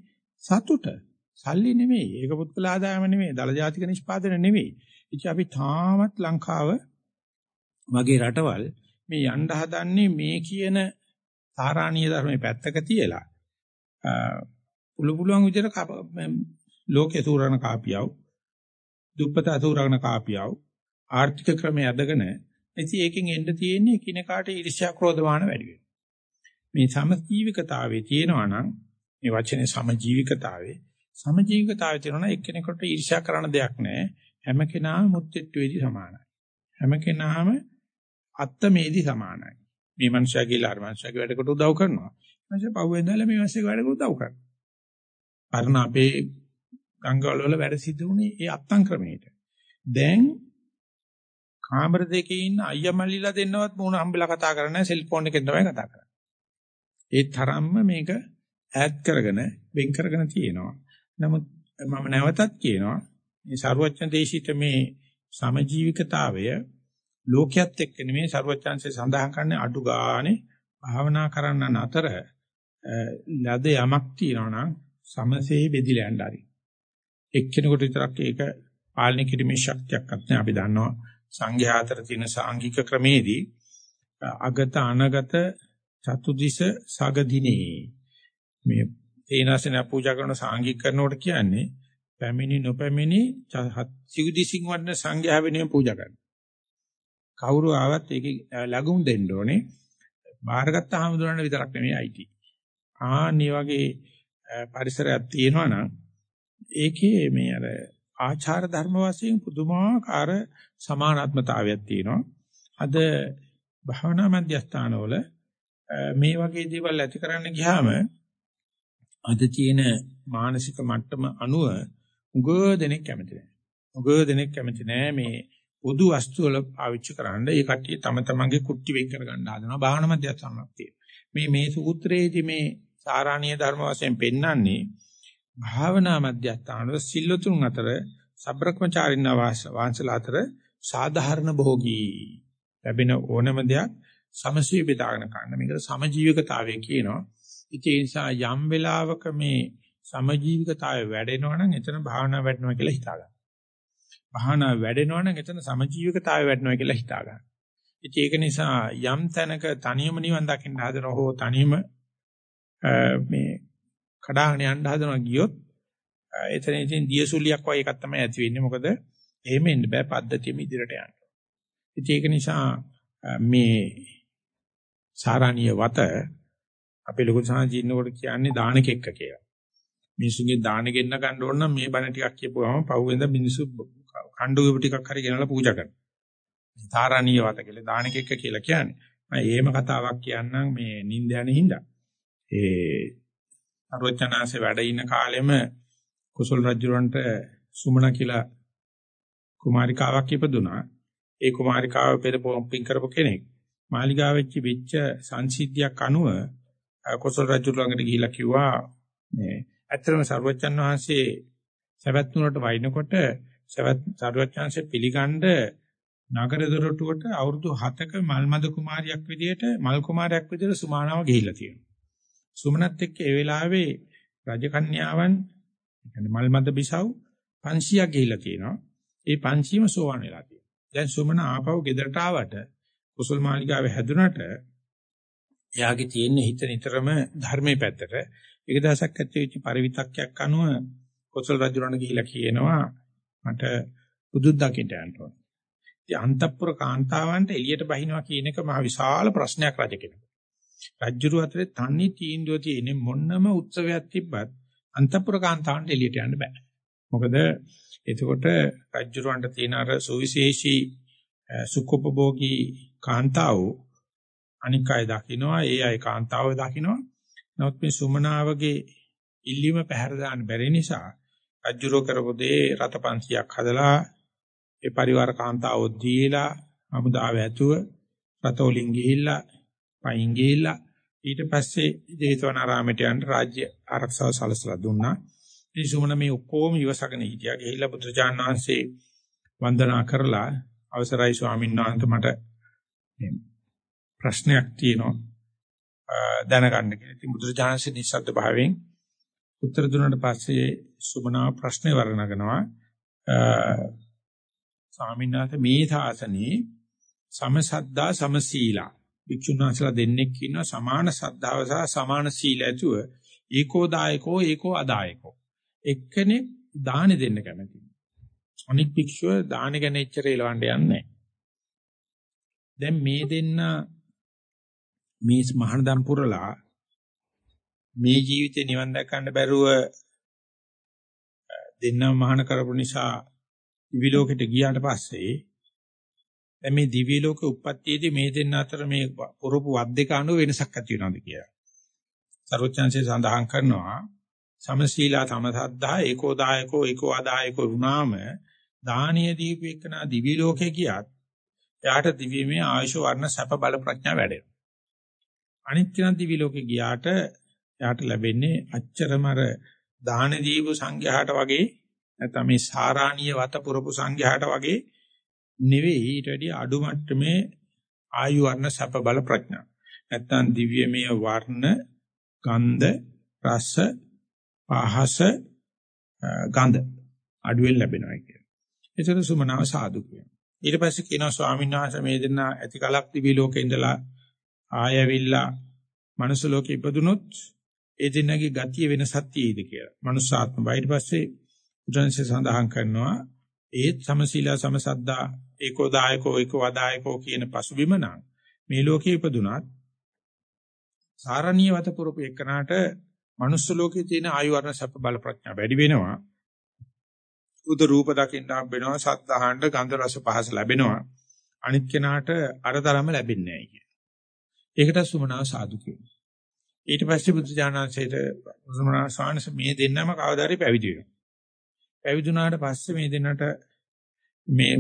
සතුට. සල්ලි නෙමෙයි. ඒක පුද්ගල ආදායම නෙමෙයි. දල ජාතික නිෂ්පාදන නෙමෙයි. ඉතින් අපි තාමත් ලංකාව වගේ රටවල් මේ යන්න හදන්නේ මේ කියන තාරාණීය ධර්මයේ පැත්තක තියලා පුළු පුළුවන් විදිහට ලෝකේ සූරණ කාපියව දුප්පත අසූරණ කාපියව ආර්ථික ක්‍රමය අදගෙන ඉතින් ඒකෙන් එන්න තියෙන්නේ කිනකාට ඊර්ෂ්‍යා ක්‍රෝධමාන වැඩි වෙනවා මේ සමජීවිකතාවයේ තියෙනවා නම් මේ වචනේ සමජීවිකතාවේ සමජීවිකතාවයේ තියෙනවා එක්කෙනෙකුට ඊර්ෂ්‍යා කරන දෙයක් නැහැ. හැම කෙනාම මුත්widetildeදී සමානයි. හැම කෙනාම අත්තමේදී සමානයි. මේ මනුස්සයා කියලා අර මනුස්සයාගේ වැඩකට උදව් කරනවා. මම පහුවෙන්දලා මේ මිනිස්සේ වැඩ කරුවා උදව් කරනවා. පරණ අපේ ගංගවල වල වැඩ සිද්ධ වුණේ ඒ අත්තං ක්‍රමයට. දැන් කාමර දෙකේ ඉන්න අයියා මල්ලිලා දෙන්නවත් මොන හම්බෙලා කතා කරන්නේ සෙල්ෆෝන් එකෙන් තමයි කතා කරන්නේ. ඒ තරම්ම මේක ඈඩ් කරගෙන වෙන් කරගෙන තියෙනවා. නමුත් මම නැවතත් කියනවා මේ ਸਰුවචන දේශිත මේ සමජීවිකතාවය ලෝකයේත් එක්ක නෙමෙයි ਸਰුවචන්සේ සඳහන් කරන්නේ අඩු ගානේ භාවනා කරන්න අතර ලද යමක් තියෙනවා නම් සමසේ බෙදිලා යන්න හරි. එක්කෙනෙකුට විතරක් ඒක පාලනය කිරීමේ ශක්තියක් නැහැ අපි දන්නවා සංඝයා අතර තියෙන සාංගික ක්‍රමේදී අගත අනගත චතුදිස සගදිනේ මේ තේනසන පූජා කරන සාංගික කරනකොට කියන්නේ පැමිණි නොපැමිණි සිගුදිසින් වඩන සංඝයා වෙනුවෙන් පූජා කරනවා. කවුරු ආවත් ඒකේ ලැබුම් දෙන්න ඕනේ. බාහිරගත්ත හමුදුරන්න විතරක් නෙමෙයි IT. ආන්නේ වගේ පරිසරයක් තියෙනවා නම් ඒකේ මේ අර ආචාර ධර්ම වශයෙන් පුදුමාකාර සමානාත්මතාවයක් තියෙනවා. අද භාවනා මධ්‍යස්ථානවල මේ වගේ දේවල් ඇති කරන්න ගියාම අද තියෙන මානසික මට්ටම අනුව උග දෙනෙක් කැමති නැහැ. උග දෙනෙක් කැමති නැහැ මේ පොදු වස්තු වල පාවිච්චි කරන්න. ඒ කට්ටිය තම තමන්ගේ කුට්ටි වෙන් කර ගන්න හදනවා. භාවනා මධ්‍යස්ථානක් තියෙනවා. මේ මේ සූත්‍රයේදී මේ සාරාණීය ධර්ම වශයෙන් පෙන්වන්නේ භාවනා මධ්‍යස්ථානවල සිල්ලතුන් අතර සබ්‍රක්‍මචාරින්න වාංශලා අතර සාධාරණ භෝගී ලැබෙන ඕනම දෙයක් සමසිය බෙදාගෙන ගන්න. මේකට සමජීවකතාවය කියනවා. ඉතින් ඒ නිසා යම් වෙලාවක මේ සමජීවකතාවය වැඩෙනවා නම් එතන භාවනා වැඩනවා කියලා හිතා ගන්න. භාවනා වැඩෙනවා නම් එතන සමජීවකතාවය වැඩනවා කියලා හිතා ගන්න. ඉතින් ඒක නිසා යම් තැනක තනියම නිවන් දකින්න හදන හෝ තනියම මේ කඩාගෙන යන්න හදනවා ගියොත් එතන ඉතින් දියසුලියක් වගේ එකක් තමයි ඇති වෙන්නේ. මොකද එහෙම එන්න බෑ පද්ධතියම ඉදිරියට යන්න. ඉතින් ඒක නිසා මේ සාරාණීය වත අපේ ලොකු සාජීනකොට කියන්නේ දාන කෙක්ක කියලා. මිනිසුන්ගේ දාන ගෙන්න ගන්න ඕන නම් මේ බණ ටිකක් කියපුවාම පහුවෙන්ද මිනිසු කණ්ඩු ටිකක් හරි ගෙනලා පූජා කරනවා. සාරාණීය වත කියලා දාන කෙක්ක කියලා කියන්නේ. මම එහෙම කතාවක් කියන්නම් මේ නිින්ද යන හින්දා. ඒ අරොචනාසේ වැඩ ඉන කාලෙම කුසල රජුරන්ට සුමන කියලා කුමාරිකාවක් ඉපදුනා. ඒ කුමාරිකාව පෙර පොම්පින් කරපු කෙනෙක්. මාලිගාවෙච්ච වෙච්ච සංසිද්ධියක් අනුව කොසල් රජු ළඟට ගිහිල්ලා කිව්වා මේ ඇත්තටම සර්වචන් වහන්සේ සවැත් නුවරට වයින්කොට සවැත් සර්වචන්සේ පිළිගන්න නගර දොරටුවට අවුරුදු 7ක මල්මද කුමාරියක් විදියට මල් කුමාරයක් විදියට සුමානාව ගිහිල්ලා තියෙනවා. සුමනත් එක්ක ඒ වෙලාවේ රජකන්‍යාවන් කියන්නේ මල්මද බිසව් 500ක් ගිහිල්ලා තියෙනවා. ඒ 500ම සෝවන් වෙලා තියෙනවා. දැන් සුමන ආපහු ගෙදරට ආවට කුසල් මාලිගාවේ හැදුනට එයාගේ තියෙන හිත නිතරම ධර්මයේ පැත්තට එක දවසක් ඇත්තෙච්ච පරිවිතක්යක් අනුව කුසල් රජුරණ ගිහිලා කියනවා මට බුදුත් දකින්න යන්න ඕන. ඉතින් අන්තපුර කාන්තාවන්ට එළියට බහිනවා කියන එක මහ විශාල ප්‍රශ්නයක් රජ කෙනෙකුට. රජුරු අතරේ තන්නේ තීන්දුව තියෙන්නේ මොන්නම උත්සවයක් තිබ්බත් අන්තපුර කාන්තාවන්ට එළියට යන්න බෑ. මොකද එතකොට රජුරවන්ට තියෙන අර සුවිශේෂී සුඛෝපභෝගී කාන්තාව අනික් අය දකින්නවා ඒ අය කාන්තාව දකින්නවා නමුත් මේ සුමනාවගේ ඉල්ලීම පැහැර දාන්න බැරි නිසා රජුරෝ කරපු දේ රත 500ක් හදලා ඒ පරිවාර කාන්තාව දීලා අමුදාව ඇතුව රතෝලින් ගිහිල්ලා පයින් ගිහිල්ලා ඊට පස්සේ ජේතවනාරාමයට යන්න රාජ්‍ය ආරක්ෂාව සලසලා දුන්නා. ඉතින් සුමන මේ ඔක්කොම ඉවසගෙන හිටියා. ගිහිල්ලා බුදුචාන් වහන්සේ වන්දනා කරලා අවසරයි ස්වාමීන් වහන්සේ මට ප්‍රශ්නයක් තියෙනවා දැනගන්න කියලා. ඉතින් බුදුචාන්සේ නිස්සද්ද භාවයෙන් උත්තර දුන්නාට පස්සේ සුමනා ප්‍රශ්නේ වර්ණනනවා. ස්වාමීන් වහන්සේ මේ සාසනේ සමසද්දා සමසීලා භික්ෂුන් වහන්සේලා දෙන්නෙක් ඉන්නවා. සමාන සද්ධාව සහ සමාන සීල ඇතුව ඒකෝ දායකෝ ඒකෝ අදායකෝ. එක්කෙනෙක් දාන දෙන්න කැමතියි. අනික් භික්ෂුව දාන ගැන එච්චර එලවන්න යන්නේ දැන් මේ දෙන්න මේ මහානදම් පුරලා මේ ජීවිතේ නිවන් දැකන්න බැරුව දෙන්නම මහාන කරපු නිසා දිවි ලෝකෙට ගියාට පස්සේ දැන් මේ දිව්‍ය ලෝක උප්පත්තියේදී මේ දෙන්න අතර මේ පුරුපු වත් දෙක අනුව වෙනසක් ඇති වෙනවද කියලා. සර්වචන්සේ සඳහන් කරනවා සමශීලා තමසද්දා ඒකෝදායකෝ ඒකෝ ආදායකෝ වුණාම දානීය දීපේකන දිව්‍ය ලෝකේ ගියත් එයාට දිව්‍යමය ආයුෂ වර්ණ සැප බල ප්‍රඥා වැඩෙනවා. අනිත් කෙනා දිව්‍ය ලෝකේ ගියාට එයාට ලැබෙන්නේ අච්චරම අර දාන දීපු සංඝයාට වගේ නැත්නම් මේ සාරාණීය වත පුරපු සංඝයාට වගේ නෙවෙයි ඊට වැඩිය අඩු මට්ටමේ ආයු වර්ණ සැප බල ප්‍රඥා. නැත්තම් දිව්‍යමය වර්ණ, ගන්ධ, රස, පහස, ගන්ධ අඩුවෙන් ලැබෙනවා කියන්නේ. ඒතර සුමනාව සාදු කියනවා. ඊට පස්සේ කියනවා ස්වාමීන් වහන්සේ මේ දෙන්න ඇති කලක් දිවි ලෝකේ ඉඳලා ආයවිල්ලා මනුස්ස ලෝකෙ ඉපදුනොත් ඒ දෙන්නගේ ගතිය වෙනසක් තියෙයිද කියලා. මනුස්සාත්ම ඊට පස්සේ උදන්සේ සඳහන් කරනවා ඒත් සමශීලා සමසද්දා ඒකෝ දායකෝ ඒකෝ අදායකෝ කියන පසුබිම නම් මේ ලෝකේ ඉපදුනත් සාරණීය වත පුරපු එකනට මනුස්ස ලෝකේ තියෙන ආයු වර්ණ සැප බල ප්‍රඥා වැඩි වෙනවා උද රූප දකින්න හම්බ වෙනවා සත් අහන්න ගන්ධ රස පහස ලැබෙනවා අනිත් කෙනාට අරතරම ලැබෙන්නේ නැහැ කියන. ඒකට සුමනාව සාදු කියනවා. ඊට පස්සේ බුදු දානසේට සුමනාව සානස මේ දෙන්නම කවදාරි පැවිදි වෙනවා. පැවිදුණාට පස්සේ මේ දෙන්නට මේ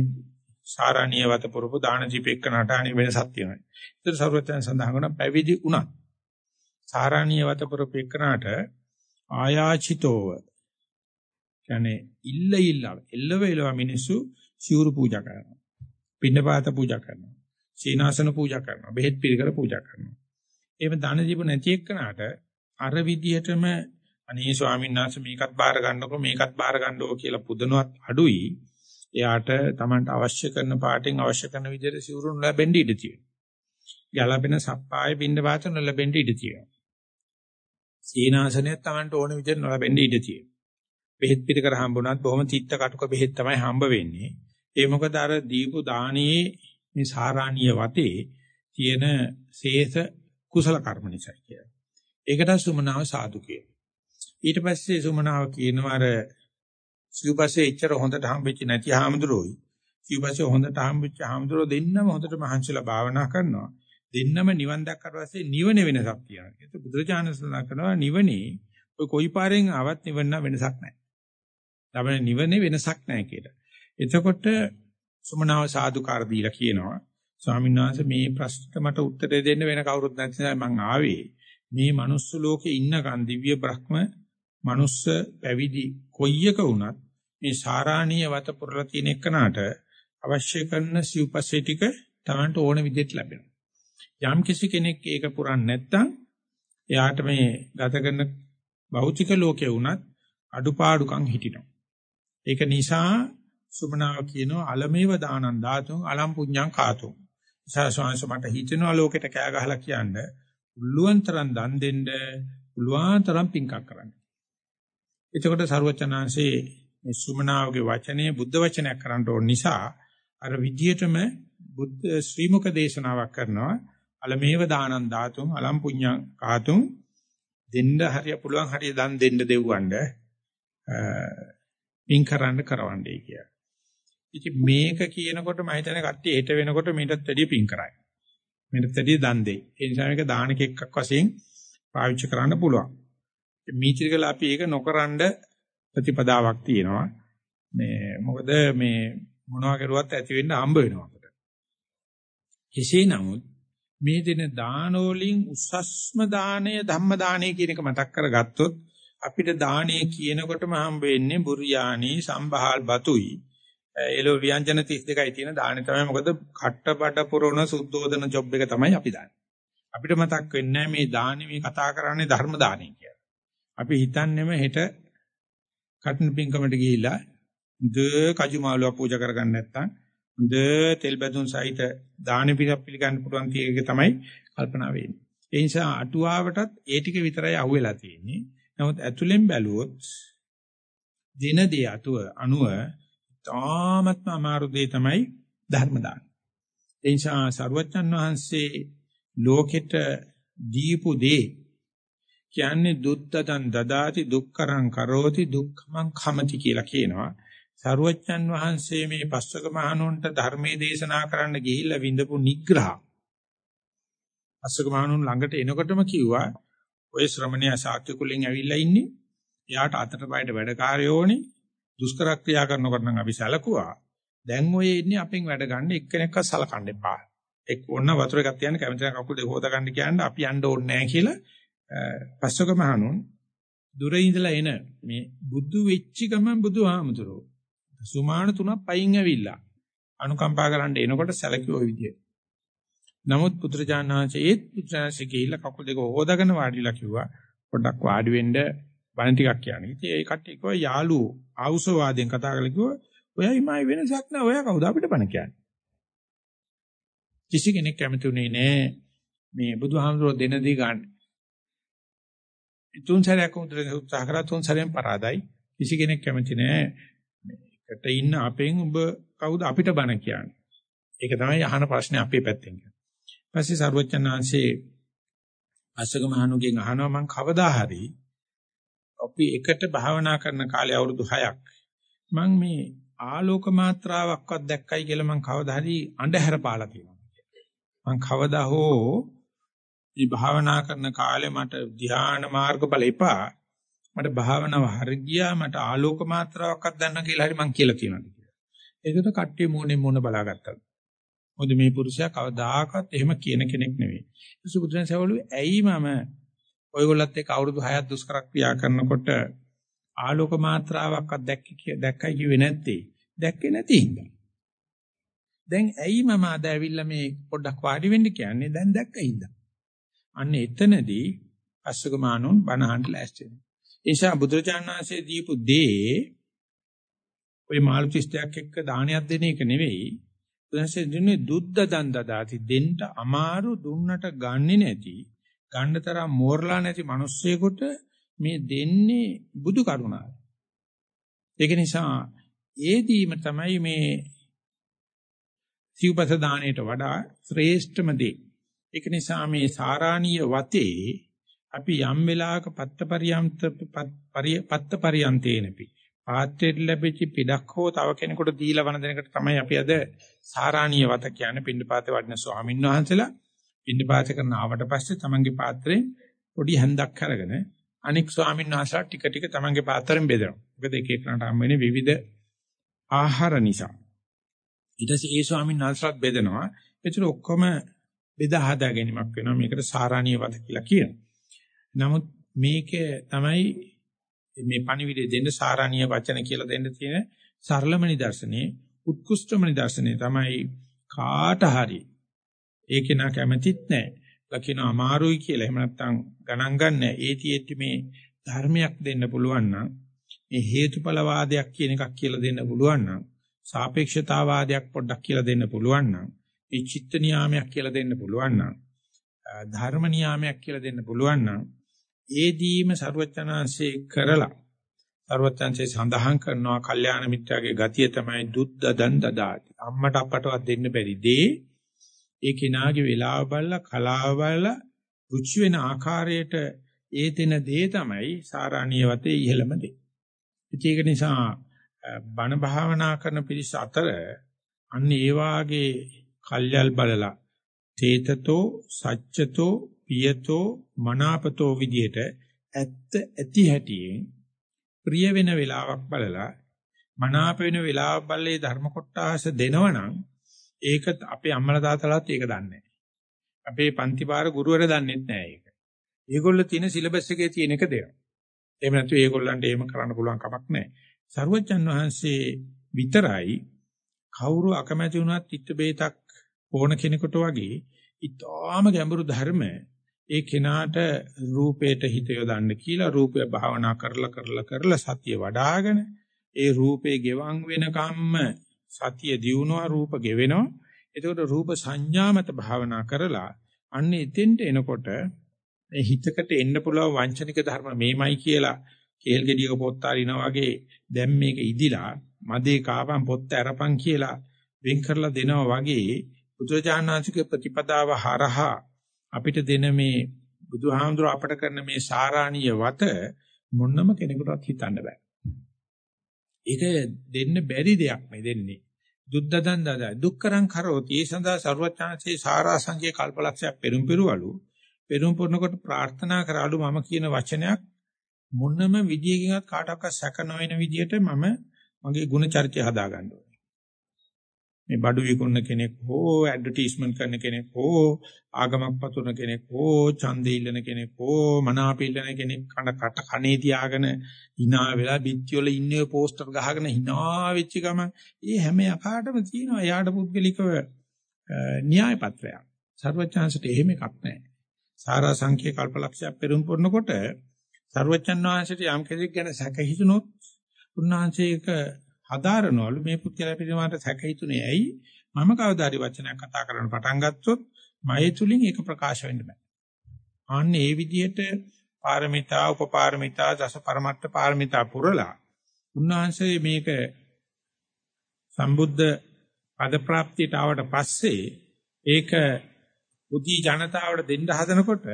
සාරාණීය වත පුරපු දාන දීපෙක්කනට අනි වෙනසක් තියෙනවා. ඒතර සර්වත්‍යයන් සඳහන් කරන පැවිදි උනත් සාරාණීය වත පුරපු එක්කනට ආයාචිතෝව කියන්නේ ඉල්ල ඉල්ලව එල්ලව එලව මිනිස්සු සිවුරු පූජා කරනවා. පින්නපාත පූජා කරනවා. සීනාසන පූජා කරනවා. බෙහෙත් පිළිකර පූජා කරනවා. එහෙම දාන දීප නැති එක්කනට අර විදිහටම අනේ ස්වාමීන් වහන්සේ මේකත් බාර ගන්නකො මේකත් බාර ගන්නකො කියලා පුදනවත් අඩුයි. එයාට Tamanට අවශ්‍ය කරන පාටින් අවශ්‍ය කරන විදිහට සිවුරුන් ලැබෙන්න ඉඩ තියෙනවා. ගැළපෙන සප්පාය බින්ද වාත නොලැබෙන්න ඉඩ තියෙනවා. සීනාසනයත් Tamanට ඕන විදිහට නොලැබෙන්න ඉඩ තියෙනවා. බෙහෙත් පිටකර හම්බුණත් බොහොම චිත්ත කටුක බෙහෙත් තමයි හම්බ වෙන්නේ. ඒ මොකද අර දීපු දානයේ මේ සාරාණීය වතේ තියෙන ශේෂ කුසල කර්ම නිසා කියලා. ඒකට සුමනාව සාදු කියනවා. ඊට පස්සේ සුමනාව කියනවා අර සිව්පස්සේ එච්චර හොඳට හම්බෙච්ච නැති හාමුදුරුවෝයි සිව්පස්සේ හොඳට හම්බෙච්ච හාමුදුරුවෝ දෙන්නම හොඳට මහන්සිලා භාවනා කරනවා දෙන්නම නිවන් දැක්කට පස්සේ නිවන වෙනසක් කියනවා. ඒක බුදුරජාණන් සඳහන් කරනවා නිවනේ ඔය කොයි පාරෙන් ආවත් නිවන වෙනසක් නැහැ. ළමන නිවනේ වෙනසක් නැහැ කියලා. එතකොට සුමනාව සාදුකාර දීලා කියනවා ස්වාමීන් වහන්සේ මේ ප්‍රශ්නට මට උත්තර දෙන්න වෙන කවුරුත් නැති නිසා මං ආවේ මේ manuss ලෝකේ ඉන්නකන් දිව්‍ය බ්‍රහ්ම manuss පැවිදි කොයි එක වුණත් මේ සාරාණීය වත පුරලා තියෙන එකනට අවශ්‍ය කරන සිව්පස්සේ ටික Tamanට ඕන විදිහට ලැබෙනවා. යම් කිසි කෙනෙක් ඒක පුරන්නේ නැත්නම් එයාට මේ ගත කරන භෞතික ලෝකේ වුණත් අඩුපාඩුකම් හිටිනවා. ඒක නිසා සුමනාව කියනවා අලමේව දානං ධාතුන් අලම් පුඤ්ඤං කාතුම්. ඉසාසවංශ මට හිතෙනවා ලෝකෙට කෑ ගහලා කියන්නේ පුළුවන් තරම් දන් දෙන්න පුළුවන් තරම් පින්කම් කරන්න. එතකොට ਸਰවචනාංශේ මේ සුමනාවගේ වචනේ බුද්ධ වචනයක් කරන්න ඕන නිසා අර විදියටම බුද්ධ ශ්‍රීමුක දේශනාවක් කරනවා අලමේව දානං ධාතුම් අලම් පුඤ්ඤං කාතුම් දෙන්න හරිය පුළුවන් හරිය දන් දෙන්න දෙව්වන්න පින් කරන්න කරවන්නේ කියලා. ඉතින් මේක කියනකොට මම හිතන්නේ කට්ටිය හෙට වෙනකොට මීටත් වැඩිය පින් කරයි. මීටත් වැඩිය දන් දෙයි. ඒ නිසා මේක දානක එක්කක් වශයෙන් පාවිච්චි කරන්න පුළුවන්. මීචිකල අපි ඒක නොකරනද ප්‍රතිපදාවක් තියෙනවා. මේ මොකද මේ මොනවා කරුවත් ඇති වෙන්න හම්බ වෙනවා අපිට. කෙසේ නමුත් මේ දෙන දානෝලින් උසස්ම දාණය ධම්ම දාණය කියන එක මතක් කරගත්තොත් අපිට දාණය කියනකොටම හම්බ වෙන්නේ බුරියානි සම්බහල් බතුයි එළෝ ව්‍යංජන 32යි තියෙන දාණය තමයි මොකද කට්ටබඩ පුරවන සුද්ධෝදන ජොබ් එක තමයි අපි දාන්නේ අපිට මතක් වෙන්නේ මේ දාණය මේ කතා කරන්නේ ධර්ම දාණය කියලා අපි හිතන්නේම හෙට කටන පිංකමට ගිහිල්ලා ද කජු මාළුවා පූජා කරගන්න නැත්නම් හොඳ තෙල් බැදුම් සහිත දාන පිටක් පිළිගන්න පුළුවන් තියෙක තමයි කල්පනා වෙන්නේ. ඒ නිසා අටුවාවටත් ඒ ටික විතරයි අහුවෙලා තියෙන්නේ. නමුත් ඇතුලෙන් බැලුවොත් දින දී අටුව අනුව තාමත්ම අමාරු දෙය තමයි ධර්ම දාන. ඒ නිසා සරුවච්චන් වහන්සේ ලෝකෙට දීපු දේ කියන්නේ දුත්තතං දදාති දුක්කරං කරෝති දුක්ඛමං khමති කියලා කියනවා. සරුවච්චන් වහන්සේ මේ පස්වක මහණුන්ට ධර්මයේ දේශනා කරන්න ගිහිල්ලා විඳපු නිග්‍රහ. පස්වක මහණුන් ළඟට එනකොටම කිව්වා ඔය ශ්‍රමණයා ශාක්‍ය කුලෙන් ඇවිල්ලා ඉන්නේ. එයාට අතට පයට වැඩකාරයෝනේ දුෂ්කර ක්‍රියා කරනකොට නම් අපි සැලකුවා. දැන් ඔය ඉන්නේ අපෙන් වැඩ ගන්න එක්කෙනෙක්ව සලකන්න එපා. එක් ඕන වතුර එකක් තියන්න කැමති නම් කකුල් දෙක හොද ගන්න කියන්නේ අපි යන්න ඕනේ නැහැ කියලා පස්වක මහණුන් දුර ඉඳලා එන මේ බුදු වෙච්ච ගමන් බුදුහාමුදුරෝ සුමාන තුනක් පයින් ඇවිල්ලා අනුකම්පා කරන්න එනකොට සැලකුව ওই විදියට. නමුත් පුත්‍රජානනාංශයේ ඒත් පුත්‍රාංශේ ගිහිල්ලා කකුල් දෙක හොදාගෙන වාඩිලා කිව්වා පොඩ්ඩක් වාඩි වෙන්න බණ ටිකක් කියන්නේ. ඉතින් ඒ කට්ටිය කිව්වා යාළුවෝ ආවුසවාදයෙන් කතා කරලා කිව්වා ඔයයි මයි වෙනසක් නෑ ඔයා කවුද අපිට බණ කියන්නේ. කිසි කෙනෙක් කැමති උනේ නෑ මේ බුදුහාමුදුරුවෝ දෙන දී ගන්න. තුන් සැරයක් උත්සාහ කරා තුන් සැරෙන් පරාදයි. කිසි කෙනෙක් කැමති නෑ එකට ඉන්න අපෙන් ඔබ කවුද අපිට බණ කියන්නේ. ඒක තමයි අහන ප්‍රශ්නේ අපේ පැත්තෙන්. ඊපස්සේ සර්වචන්නාංශේ අසග මහණුගෙන් අහනවා මං කවදා හරි අපි එකට භාවනා කරන කාලේ අවුරුදු 6ක් මං මේ ආලෝක මාත්‍රාවක්වත් දැක්කයි කියලා මං කවදා හරි අඳුර පාලා තියෙනවා. මං කවදා හෝ මේ භාවනා කරන කාලේ මට ධ්‍යාන මාර්ගඵල එපා මට භාවනාව හරියියා මට ආලෝක මාත්‍රාවක්වත් දන්න කියලා හරි මං කියලා තියෙනවා කියලා. ඒකට කට්ටිය මූණේ මූණ බලාගත්තා. මොකද මේ පුරුෂයා කවදාකවත් එහෙම කියන කෙනෙක් නෙවෙයි. සුබුදුන් සවලු ඇයි මම ඔයගොල්ලත් එක්ක අවුරුදු 6ක් දුෂ්කර ක්‍රියා කරනකොට ආලෝක මාත්‍රාවක්වත් දැක්කයි දැක්කයි කිව්වේ නැත්තේ. දැක්කේ නැති හින්දා. දැන් ඇයි මම අද ඇවිල්ලා මේ පොඩ්ඩක් වාඩි වෙන්න කියන්නේ දැන් දැක්කයි හින්දා. අන්න එතනදී අස්සක මානුන් බණහන්ට ලෑස්ති වෙනවා. ඒසා බුදුරජාණන් වහන්සේ දීපු දේ ওই මාළුතිස්තයක් එක්ක දානයක් දෙන එක නෙවෙයි. බුදුන්සේ දුන්නේ දුද්ද දන් දදාති දෙන්න අමාරු දුන්නට ගන්නෙ නැති ගන්න තරම් මෝරලා නැති මිනිස්සෙකුට මේ දෙන්නේ බුදු කරුණාව. ඒක නිසා ඒ දීම තමයි මේ සිව්පස දාණයට වඩා ශ්‍රේෂ්ඨම දේ. ඒක නිසා මේ සාරාණීය වතේ අපි යම් වෙලාවක පත්තපරියන්ත පත්තපරියන්තේනපි පාත්‍රයට ලැබිච්ච පිටක් හෝ තව කෙනෙකුට දීලා වන දෙනකට තමයි අපි අද සාරාණීය වත කියන්නේ පින්නපාතේ වඩින ස්වාමීන් වහන්සේලා පින්නපාත කරන ආවට පස්සේ තමන්ගේ පාත්‍රයෙන් පොඩි හැන්දක් අරගෙන අනික් ස්වාමීන් වහන්සේලා ටික ටික තමන්ගේ පාත්‍රයෙන් බෙදනවා. මොකද එක එකනට හම් වෙන්නේ විවිධ ආහාර නිසා. ඊට පස්සේ ඒ ස්වාමීන් වහන්සේලාත් බෙදනවා. ඒතර ඔක්කොම බෙදා හදා ගැනීමක් වෙනවා. මේකට සාරාණීය වත කියලා කියනවා. නමුත් මේක තමයි මේ පණිවිඩය දෙන්න සාරාණීය වචන කියලා දෙන්න තියෙන සරලම නිදර්ශනේ උත්කෘෂ්ඨම නිදර්ශනේ තමයි කාට හරි ඒක නා කැමතිත් නැහැ. ලකින අමාරුයි කියලා එහෙම නැත්නම් ගණන් ගන්න ඒතියෙtti මේ ධර්මයක් දෙන්න පුළුවන් නම් මේ හේතුඵල වාදයක් කියන එකක් කියලා දෙන්න පුළුවන් නම් සාපේක්ෂතාවාදයක් පොඩ්ඩක් කියලා දෙන්න පුළුවන් නම් ඒ චිත්ත නියාමයක් කියලා දෙන්න පුළුවන් නම් ධර්ම නියාමයක් කියලා දෙන්න පුළුවන් නම් ඒ දීම ਸਰවචනාංශේ කරලා ਸਰවචනාංශේ සඳහන් කරනවා කල්යාණ මිත්‍යාගේ ගතිය තමයි දුද්ද දන් දදාති අම්මට අපටවත් දෙන්න බැරි දේ ඒ කෙනාගේ වෙලාව බලලා කලාව බලලා රුචි වෙන ආකාරයට ඒ තෙන දේ තමයි සාරාණීය වතේ ඉහෙළම දේ. ඒක නිසා බණ භාවනා කරන පිරිස අතර අන්න ඒ වාගේ කල්යල් බලලා තේතතෝ සච්චතෝ පියතෝ මනාපතෝ විදියට ඇත්ත ඇති හැටියෙන් ප්‍රිය වෙන වෙලාවක් බලලා මනාප වෙන වෙලාවක් බලලේ ධර්ම කොටාස දෙනවනම් ඒක අපේ අම්මලා තාත්තලාත් ඒක දන්නේ නැහැ. අපේ පන්ති පාර ගුරුවරයා දන්නෙත් නැහැ ඒක. ඒගොල්ලෝ තියෙන සිලබස් එකේ තියෙන එක දෙනවා. එහෙම නැත්නම් ඒගොල්ලන්ට එහෙම කරන්න පුළුවන් කමක් නැහැ. සරුවච්චන් වහන්සේ විතරයි කවුරු අකමැති වුණත් තිත්ත බේතක් ඕන කෙනෙකුට වගේ ඊටාම ගැඹුරු ධර්ම ඒ කෙනාට රූපයට හිත යොදන්න කියලා රූපය භාවනා කරලා කරලා කරලා සතිය වඩ아가න ඒ රූපේ ගෙවන් වෙනකම්ම සතිය දියුණුවා රූප ගෙවෙනවා. එතකොට රූප සංඥාමත භාවනා කරලා අන්න එතෙන්ට එනකොට මේ හිතකට එන්න පුළුවන් වංචනික ධර්ම මේමයි කියලා කේල් ගෙඩියක පොත් අරිනා වගේ දැන් මේක ඉදිලා මදේ කාපන් පොත් අරපන් කියලා වෙන් කරලා දෙනවා වගේ බුදුරජාණන්සේගේ ප්‍රතිපදාව හරහා අපිට දෙන මේ බුදුහාමුදුර අපට කරන මේ සාරාණීය වත මොන්නම කෙනෙකුටවත් හිතන්න බෑ. ඒක දෙන්න බැරි දෙයක් මේ දෙන්නේ. දුද්දදන් දද දුක්කරං කරෝති ඒ සඳහා ਸਰවඥාන්සේ සාරා සංකේ කල්පලක්ෂයක් පෙරම් පෙරවලු පෙරම් පුරනකොට ප්‍රාර්ථනා කරාලු මම කියන වචනයක් මොනම විදියකින්වත් කාටවත් සැක නොවන විදියට මම මගේ ගුණ චරිතය හදා ගන්න ඕනේ. මේ බඩු විකුණන කෙනෙක් හෝ ඇඩ්වර්ටයිස්මන්ට් කරන කෙනෙක් හෝ ආගමක් පතුරන කෙනෙක් හෝ ඡන්දෙ ඉල්ලන කෙනෙක් හෝ මනාප ඉල්ලන කෙනෙක් කන කට කනේ තියාගෙන hina වෙලා පිටිවල ඉන්නේ පෝස්ටර් ගහගෙන hina වෙච්ච ගම ඒ හැම යකාටම තියෙනවා. යාට පුද්ගලිකව න්‍යාය පත්‍රයක්. සර්වචාන්සට එහෙම එකක් නැහැ. සාරා සංඛ්‍ය කල්පලක්ෂය පෙරම් පුරනකොට සර්වචන් වහන්සේට යම් කෙනෙක් ගැන සැක හිතුනොත් උන්වහන්සේක හදාරනවලු මේ පුත්කලා පිළිමාට සැක හිතුනේ ඇයි මම කවදාරි වචනයක් කතා කරන්න පටන් ගත්තොත් මයේ තුලින් ඒක ප්‍රකාශ වෙන්න බෑ. අන්න ඒ විදිහට පාරමිතා උපපාරමිතා දස පරමත්ත පාරමිතා පුරලා උන්වහන්සේ මේක සම්බුද්ධ පද ප්‍රාප්තියට ආවට පස්සේ ඒක බුද්ධි ජනතාවට දෙන්න හදනකොට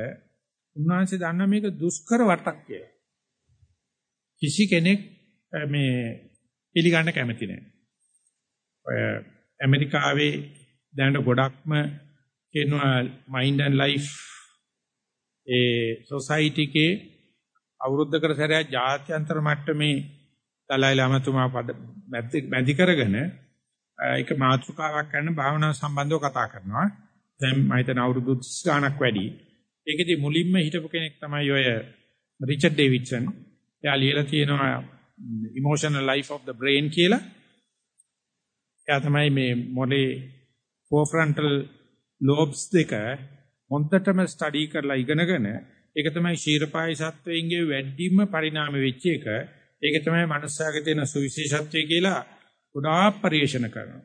උන්වහන්සේ දන්නා මේක දුෂ්කර වටක් කියලා. කිසි කෙනෙක් මේ පිළිගන්න කැමති නැහැ. ඔය ඇමරිකාවේ දැනට ගොඩක්ම කියනවා මයින්ඩ් ඇන්ඩ් ලයිෆ් ඒ සොසයිටි එකේ අවුරුද්දකට සැරයක් ජාත්‍යන්තර මට්ටමේ දලයි ලාමතුමා පද මැදි කරගෙන ඒක මාතෘකාවක් කරන භාවනා සම්බන්ධව කතා කරනවා. දැන් මම හිතන අවුරුදු 30 ගණක් වැඩි. ඒකෙදි මුලින්ම හිටපු කෙනෙක් තමයි ඔය රිචඩ් ඩේවිඩ්සන්. එයා ලියලා තියෙනවා emotional life of the brain කියලා. එයා තමයි මේ මොලේ forefrontal lobes දෙක හොන්දටම ස්ටඩි කරලා ඉගෙනගෙන ඒක තමයි ශීරපායි සත්වයින්ගේ වැඩිම පරිණාම වෙච්ච එක. ඒක තමයි මනුස්සයාගේ තියෙන සුවිශේෂත්වය කියලා ගොඩාක් පරිශන කරනවා.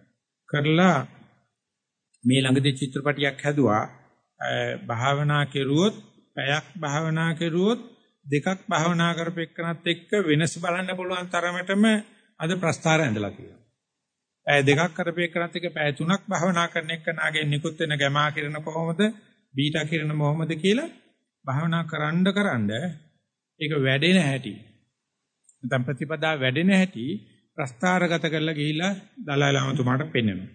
කරලා මේ ළඟදී චිත්‍රපටියක් හැදුවා. භාවනා කෙරුවොත් පැයක් භාවනා කෙරුවොත් දෙකක් භාවනා කරපෙන්නත් එක්ක වෙනස බලන්න පුළුවන් තරමටම අද ප්‍රස්තාර ඇඳලා තියෙනවා. පැය දෙකක් කරපෙන්නත් එක්ක පැය තුනක් භාවනා කරන එක නාගේ නිකුත් වෙන ගැමා කිරන කොහොමද බීටා කිරන කොහොමද කියලා භාවනා කරන්න කරන්න ඒක වැඩෙන හැටි. නැත්නම් ප්‍රතිපදා වැඩෙන හැටි ප්‍රස්තාරගත කරලා ගිහිලා දලයි ලාමතුමාට පෙන්වනවා.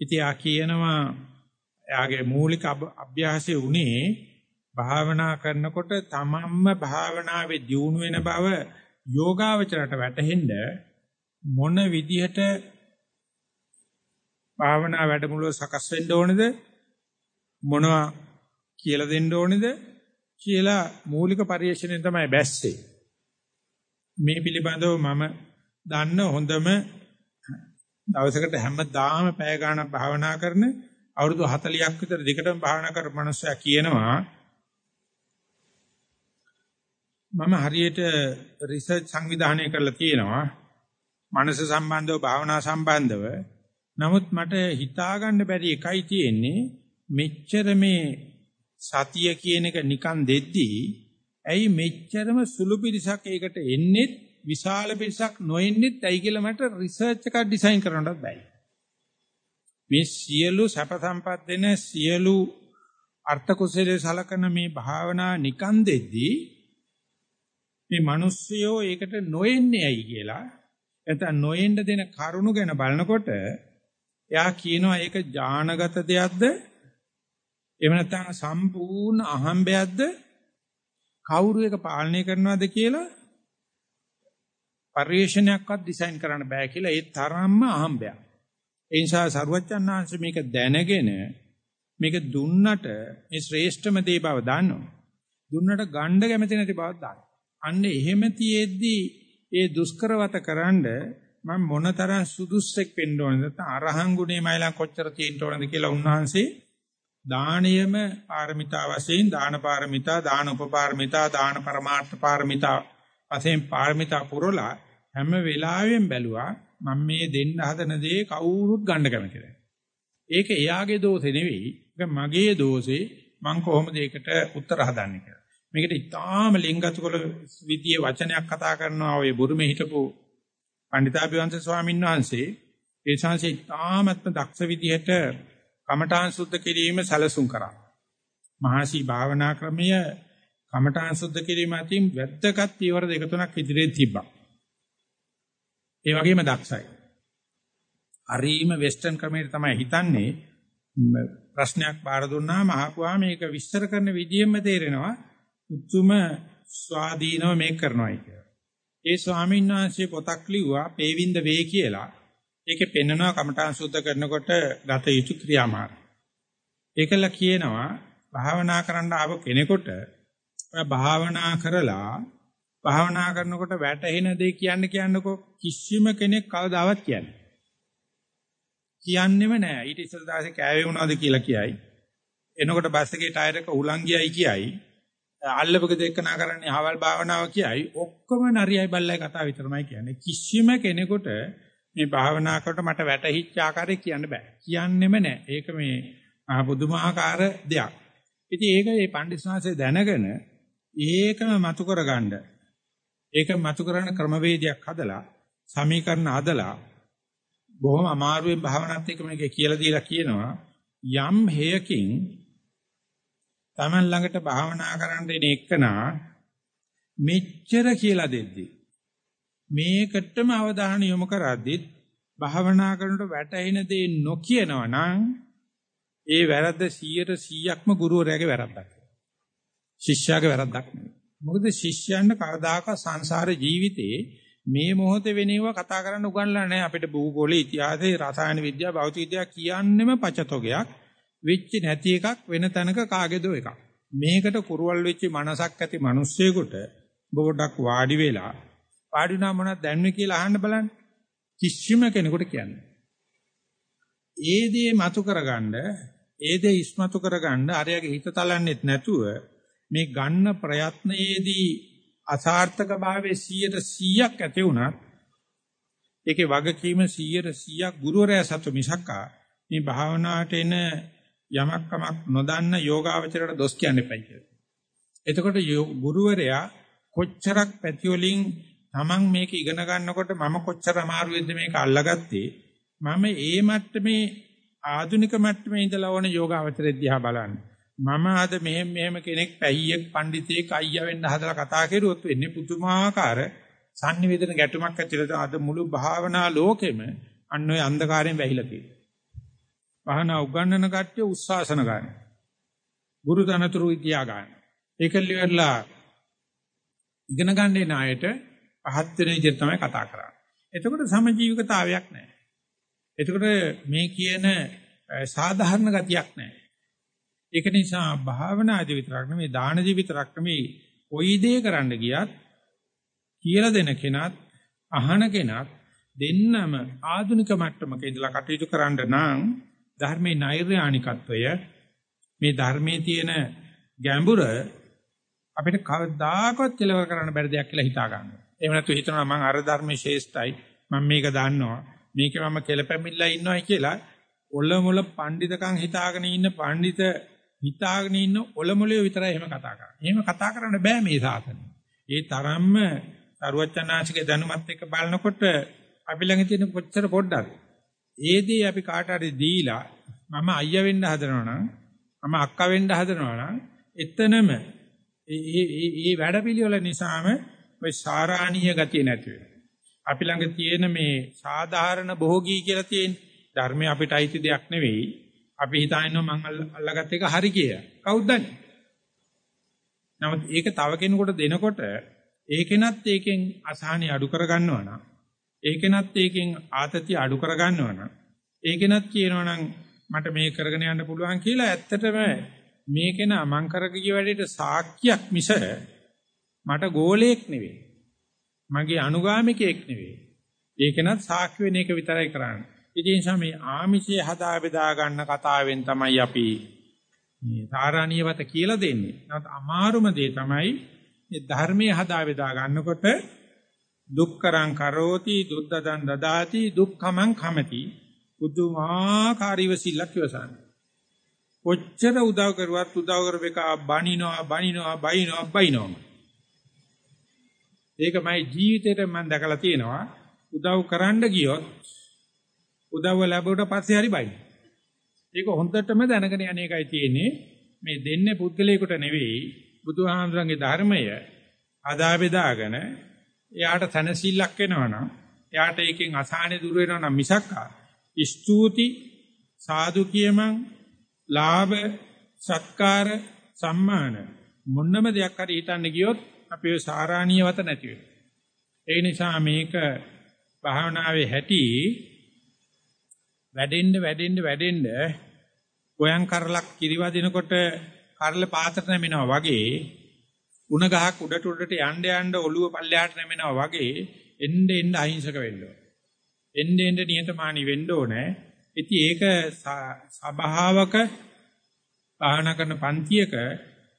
ඉතින් ආ කියනවා එයාගේ මූලික අභ්‍යාසය උනේ භාවනා කරනකොට තමන්ම භාවනාවේ දියුණු වෙන බව යෝගාවචරයට වැටහෙන්න මොන විදිහට භාවනා වැඩමුළුව සකස් වෙන්න ඕනේද? මොනවා කියලා දෙන්න ඕනේද? කියලා මූලික පරිශ්‍රණය තමයි බැස්සේ. මේ පිළිබඳව මම දන්න හොඳම දවසකට හැමදාම පැය ගාණක් භාවනා කරන අවුරුදු 40ක් විතර දිගටම භාවනා කරපු මනුස්සයා කියනවා මම හරියට රිසර්ච් සංවිධානය කරලා තියෙනවා මනස සම්බන්ධව භාවනා සම්බන්ධව නමුත් මට හිතා ගන්න බැරි එකයි තියෙන්නේ මෙච්චර මේ සතිය කියන එක නිකන් දෙද්දී ඇයි මෙච්චරම සුළු පිරිසක් ඒකට එන්නේ විශාල පිරිසක් නොඑන්නෙත් ඇයි කියලා මට රිසර්ච් එකක් ඩිසයින් කරන්නවත් බැහැ. මේ සියලු සැප සම්පත් දෙන සියලු අර්ථ කුසලයේ සලකන මේ භාවනා නිකන් දෙද්දී මේ මිනිස්සුયો ඒකට නොඑන්නේ ඇයි කියලා නැත්නම් නොඑන්න දෙන කරුණු ගැන බලනකොට එයා කියනවා ඒක ඥානගත දෙයක්ද එහෙම නැත්නම් සම්පූර්ණ අහම්බයක්ද කවුරු එක පාලනය කරනවද කියලා පරිශ්‍රණයක්වත් ඩිසයින් කරන්න බෑ කියලා ඒ තරම්ම අහම්බයක්. ඒ නිසා සරුවච්චන්හන්ස මේක දැනගෙන මේක දුන්නට මේ ශ්‍රේෂ්ඨම දේ බව දන්නවා. දුන්නට ගණ්ඩ කැමති නැති බව දන්නවා. අන්න එහෙම තියේදී ඒ දුෂ්කරවත කරන්ඩ මම මොනතරම් සුදුස්සෙක් වෙන්න ඕනද නැත්නම් අරහං ගුණේ මයිලන් කොච්චර තියෙන්න ඕනද කියලා උන්වහන්සේ දාණයම පාරමිතා වශයෙන් දාන පාරමිතා දාන උපපාරමිතා දාන පරමාර්ථ පාරමිතා වශයෙන් පාරමිතා පුරලා හැම වෙලාවෙම බැලුවා මම මේ දෙන්න හදන දේ කවුරුත් ගන්න කැමති නැහැ. ඒක එයාගේ දෝෂේ නෙවෙයි. ඒක මගේ දෝෂේ. මං කොහොමද ඒකට උත්තර හදන්නේ කියලා. මේකට ඉතාම ලිංගතුකල විදියේ වචනයක් කතා කරනවා ඔය බුරුමේ හිටපු පණ්ඩිතාභිවංශ ස්වාමීන් වහන්සේ ඒ ශාංශේ ඉතාමත්ම දක්ෂ විදිහට කමඨාන් සුද්ධ කිරීම සැලසුම් කරා. මහසි භාවනා ක්‍රමය කමඨාන් සුද්ධ කිරීම අතින් වැද්දගත් පියවර දෙක තුනක් ඉදිරියෙන් තිබ්බා. ඒ වගේම දක්ෂයි. හරීම වෙස්ටර්න් ක්‍රමයට තමයි හිතන්නේ ප්‍රශ්නයක් බාර දුන්නාම අහපුවා මේක විස්තර කරන විදියෙම තේරෙනවා උතුම ස්වාධීනව මේක කරනවායි කියලා. ඒ ස්වාමීන් වහන්සේ පොතක් ලිව්වා පේවින්ද වේ කියලා. ඒකේ පෙන්නනවා කමඨාන් සුද්ධ කරනකොට ගත යුතු ක්‍රියාමාර්ග. ඒකල කියනවා භාවනා කරන්න ආව කෙනෙකුට භාවනා කරලා භාවනා කරනකොට වැටහෙන දේ කියන්න කියන්නකෝ කිසිම කෙනෙක් කවදාවත් කියන්නේ. කියන්නෙම නෑ. ඊට ඉස්සර දාසේ කෑවේ වුණාද කියලා කියයි. එනකොට බස් එකේ ටයර් එක උලන් ගියයි කියයි. අල්ලපක දෙකනා කරන්නේ අහවල් භාවනාව කියයි. ඔක්කොම නරියයි බල්ලයි කතාව විතරමයි කියන්නේ. කිසිම කෙනෙකුට මේ භාවනා කරනකොට මට වැටහිච්ච ආකාරය කියන්න බෑ. කියන්නෙම නෑ. ඒක මේ පුදුමාකාර දෙයක්. ඉතින් ඒක මේ පඬිස්වාංශය දැනගෙන ඒකම මතු කරගන්න ඒක මතු කරන ක්‍රමවේදයක් හදලා සමීකරණ හදලා බොහොම අමාරුවෙන් භාවනාත් එක්ක මේක කියලා දීලා කියනවා යම් හේයකින් Taman ළඟට භාවනා කරන්න එන එකනා මෙච්චර කියලා දෙද්දි මේකටම අවධානය යොමු කරද්දිත් භාවනා කරනකොට වැටහෙන දේ නොකියනවා නම් ඒ වැරද්ද 100%ක්ම ගුරුවරයාගේ වැරද්දක්. ශිෂ්‍යයාගේ වැරද්දක් නෙවෙයි. මොකද ශිෂ්‍යයන්ට කවදාකවත් සංසාර ජීවිතේ මේ මොහොතේ වෙනේව කතා කරන්න උගන්ලා නැහැ අපිට භූගෝලයේ ඉතිහාසයේ රසායන විද්‍යාව භෞතික විද්‍යාව කියන්නෙම පචතොගයක් වෙච්ච නැති එකක් වෙන තැනක කාගේදෝ එකක්. මේකට කුරුවල් වෙච්ච මනසක් ඇති මිනිස්සෙකුට බොඩක් වාඩි වෙලා වාඩි වුණා මොනවද දැන්නේ කියලා අහන්න බලන්න. කිසිම කෙනෙකුට කියන්නේ ඒ දේ මතු කරගන්න ඒ දේ ඉස්මතු කරගන්න අරයාගේ හිත තලන්නෙත් නැතුව මේ ගන්න ප්‍රයත්නයේදී අසාර්ථක භාවයේ 100%ක් ඇති වුණත් ඒකේ වගකීම 100%ක් ගුරුවරයා සතු මිසක්කා මේ භාවනාවට එන යමක් කමක් නොදන්න යෝගාවචරයට දොස් කියන්න එපයි කියලා. එතකොට ගුරුවරයා කොච්චරක් පැති වලින් Taman මේක ඉගෙන ගන්නකොට මම කොච්චර අමාරු වෙද්ද මේක අල්ලගත්තේ මම ඒ මට්ටමේ ආධුනික මට්ටමේ ඉඳලා ඕන යෝගාවචරය දිහා බලන්නේ. මම අද මෙහෙම මෙහෙම කෙනෙක් පැහියෙක් පඬිතෙක් අයියා වෙන්න හදලා කතා කරුවොත් වෙන්නේ පුදුමාකාර sannivedana ගැටුමක් ඇතිවෙලා අද මුළු භාවනා ලෝකෙම අන්න ඔය අන්ධකාරයෙන් වැහිලා තියෙනවා. භාවනා උගන්නන කට්ටිය උස්සාසන ගන්න. ගුරු තනතුරු ඉතියා ගන්න. ඒකල්ලි වෙලා ඉගෙන ගන්න එන අයට පහත් වෙන විදිහට තමයි කතා කරන්නේ. එතකොට සමජීවිකතාවයක් නැහැ. එතකොට මේ කියන සාධාරණ ගතියක් නැහැ. ඒක නිසා භාවනාදී විතරක් නෙමෙයි දානදී විතරක් නෙමෙයි කොයි දේ කරන්න ගියත් කියලා දෙන කෙනත් අහන කෙනත් දෙන්නම ආධුනික මට්ටමක ඉඳලා කටයුතු කරන්න නම් ධර්මයේ නෛර්යානිකත්වය මේ ධර්මයේ තියෙන ගැඹුර අපිට කවදාකවත් කෙලවර කරන්න බැරි දෙයක් කියලා හිතා ගන්නවා. එහෙම නැත්නම් හිතනවා මම අර ධර්මයේ ශේෂ්ඨයි මම මේක දන්නවා මේකේ මම කෙලපැමිල්ලා ඉන්නවයි කියලා ඔලමුල පඬිතකම් හිතාගෙන ඉන්න පඬිත හිතාගෙන ඉන්න ඔලමුලේ විතරයි එහෙම කතා කරන්නේ. එහෙම කතා කරන්න බෑ මේ සාසනය. ඒ තරම්ම සරුවචනාංශික දැනුමත් එක්ක බලනකොට අපි ළඟ තියෙන කොච්චර පොඩ්ඩක්. ඒ දේ අපි කාට හරි දීලා මම අයියා වෙන්න හදනවා නම් මම අක්කා වෙන්න හදනවා නම් එතනම ඒ ඒ වැඩපිළිවෙල නිසාම ඔය සාරාණීය ගතිය නැති වෙනවා. අපි ළඟ තියෙන මේ සාධාරණ භෝගී කියලා තියෙන ධර්මය අපිට අයිති දෙයක් නෙවෙයි. අපි හිතන්නේ මං අල්ලගත්ත එක හරි කියලා. කවුද දන්නේ? නමුත් ඒක තව කෙනෙකුට දෙනකොට ඒකෙනත් ඒකෙන් අසහනෙ අඩු කර ගන්නවා නම් ඒකෙනත් ඒකෙන් ආතතිය අඩු කර ගන්නවා නම් ඒකෙනත් කියනවා නම් මට මේක කරගෙන යන්න පුළුවන් කියලා ඇත්තටම මේකේන මං කරගිය වැඩේට සාක්කියක් මිස මට ගෝලයක් නෙවෙයි. මගේ අනුගාමිකයෙක් නෙවෙයි. ඒකෙනත් සාක්ෂි වෙන එක විතරයි කරන්නේ. ඉතින් නිසා මේ ආමිෂය හදා බෙදා ගන්න කතාවෙන් තමයි අපි මේ සාරාණීයවත කියලා දෙන්නේ. නැත්නම් අමාරුම දේ තමයි මේ ධර්මයේ හදා බෙදා ගන්නකොට දුක්කරං කරෝති දුද්දදන් දදාති දුක්ඛමං කමති පුදුමාකාරීව සිල්ලක් ඉවසන්නේ. කොච්චර උදව් කරුවත් උදව් කරපේක බනිනවා බනිනවා බයිනවා බයිනවා. ඒකමයි ජීවිතේට මම දැකලා තියෙනවා උදව් කරන්න ගියොත් උදව්ව ලැබුවට පස්සේ හරි බයි. ඒක හොඳටම දැනගෙන යන එකයි තියෙන්නේ. මේ දෙන්නේ පුද්ගලයෙකුට නෙවෙයි බුදුහාමුදුරන්ගේ ධර්මය අදා බෙදාගෙන එයාට තනසිල්ලක් වෙනවනම් එයාට ඒකෙන් අසහනේ දුර වෙනවනම් මිසක් ස්තුති සාදු කියමන් ලාභ සත්කාර සම්මාන මොන්නම දෙයක් හරි හිතන්න ගියොත් අපි ඔය සාරාණීයවත නැති වෙනවා. ඒ නිසා මේක භාවනාවේ හැටි වැඩෙන්න වැඩෙන්න වැඩෙන්න ගෝයන් කරලක් කිරිවදිනකොට කරල පාත්‍ර නැමෙනවා වගේ උණ ගහක් උඩට උඩට යන්න යන්න ඔළුව පල්ලෙහාට නැමෙනවා වගේ එන්න එන්න අහිංසක වෙන්න ඕනේ. එන්න එන්න නියතමානී වෙන්න ඕනේ. ඉතින් ඒක සබාවක භාවනා කරන පන්තියක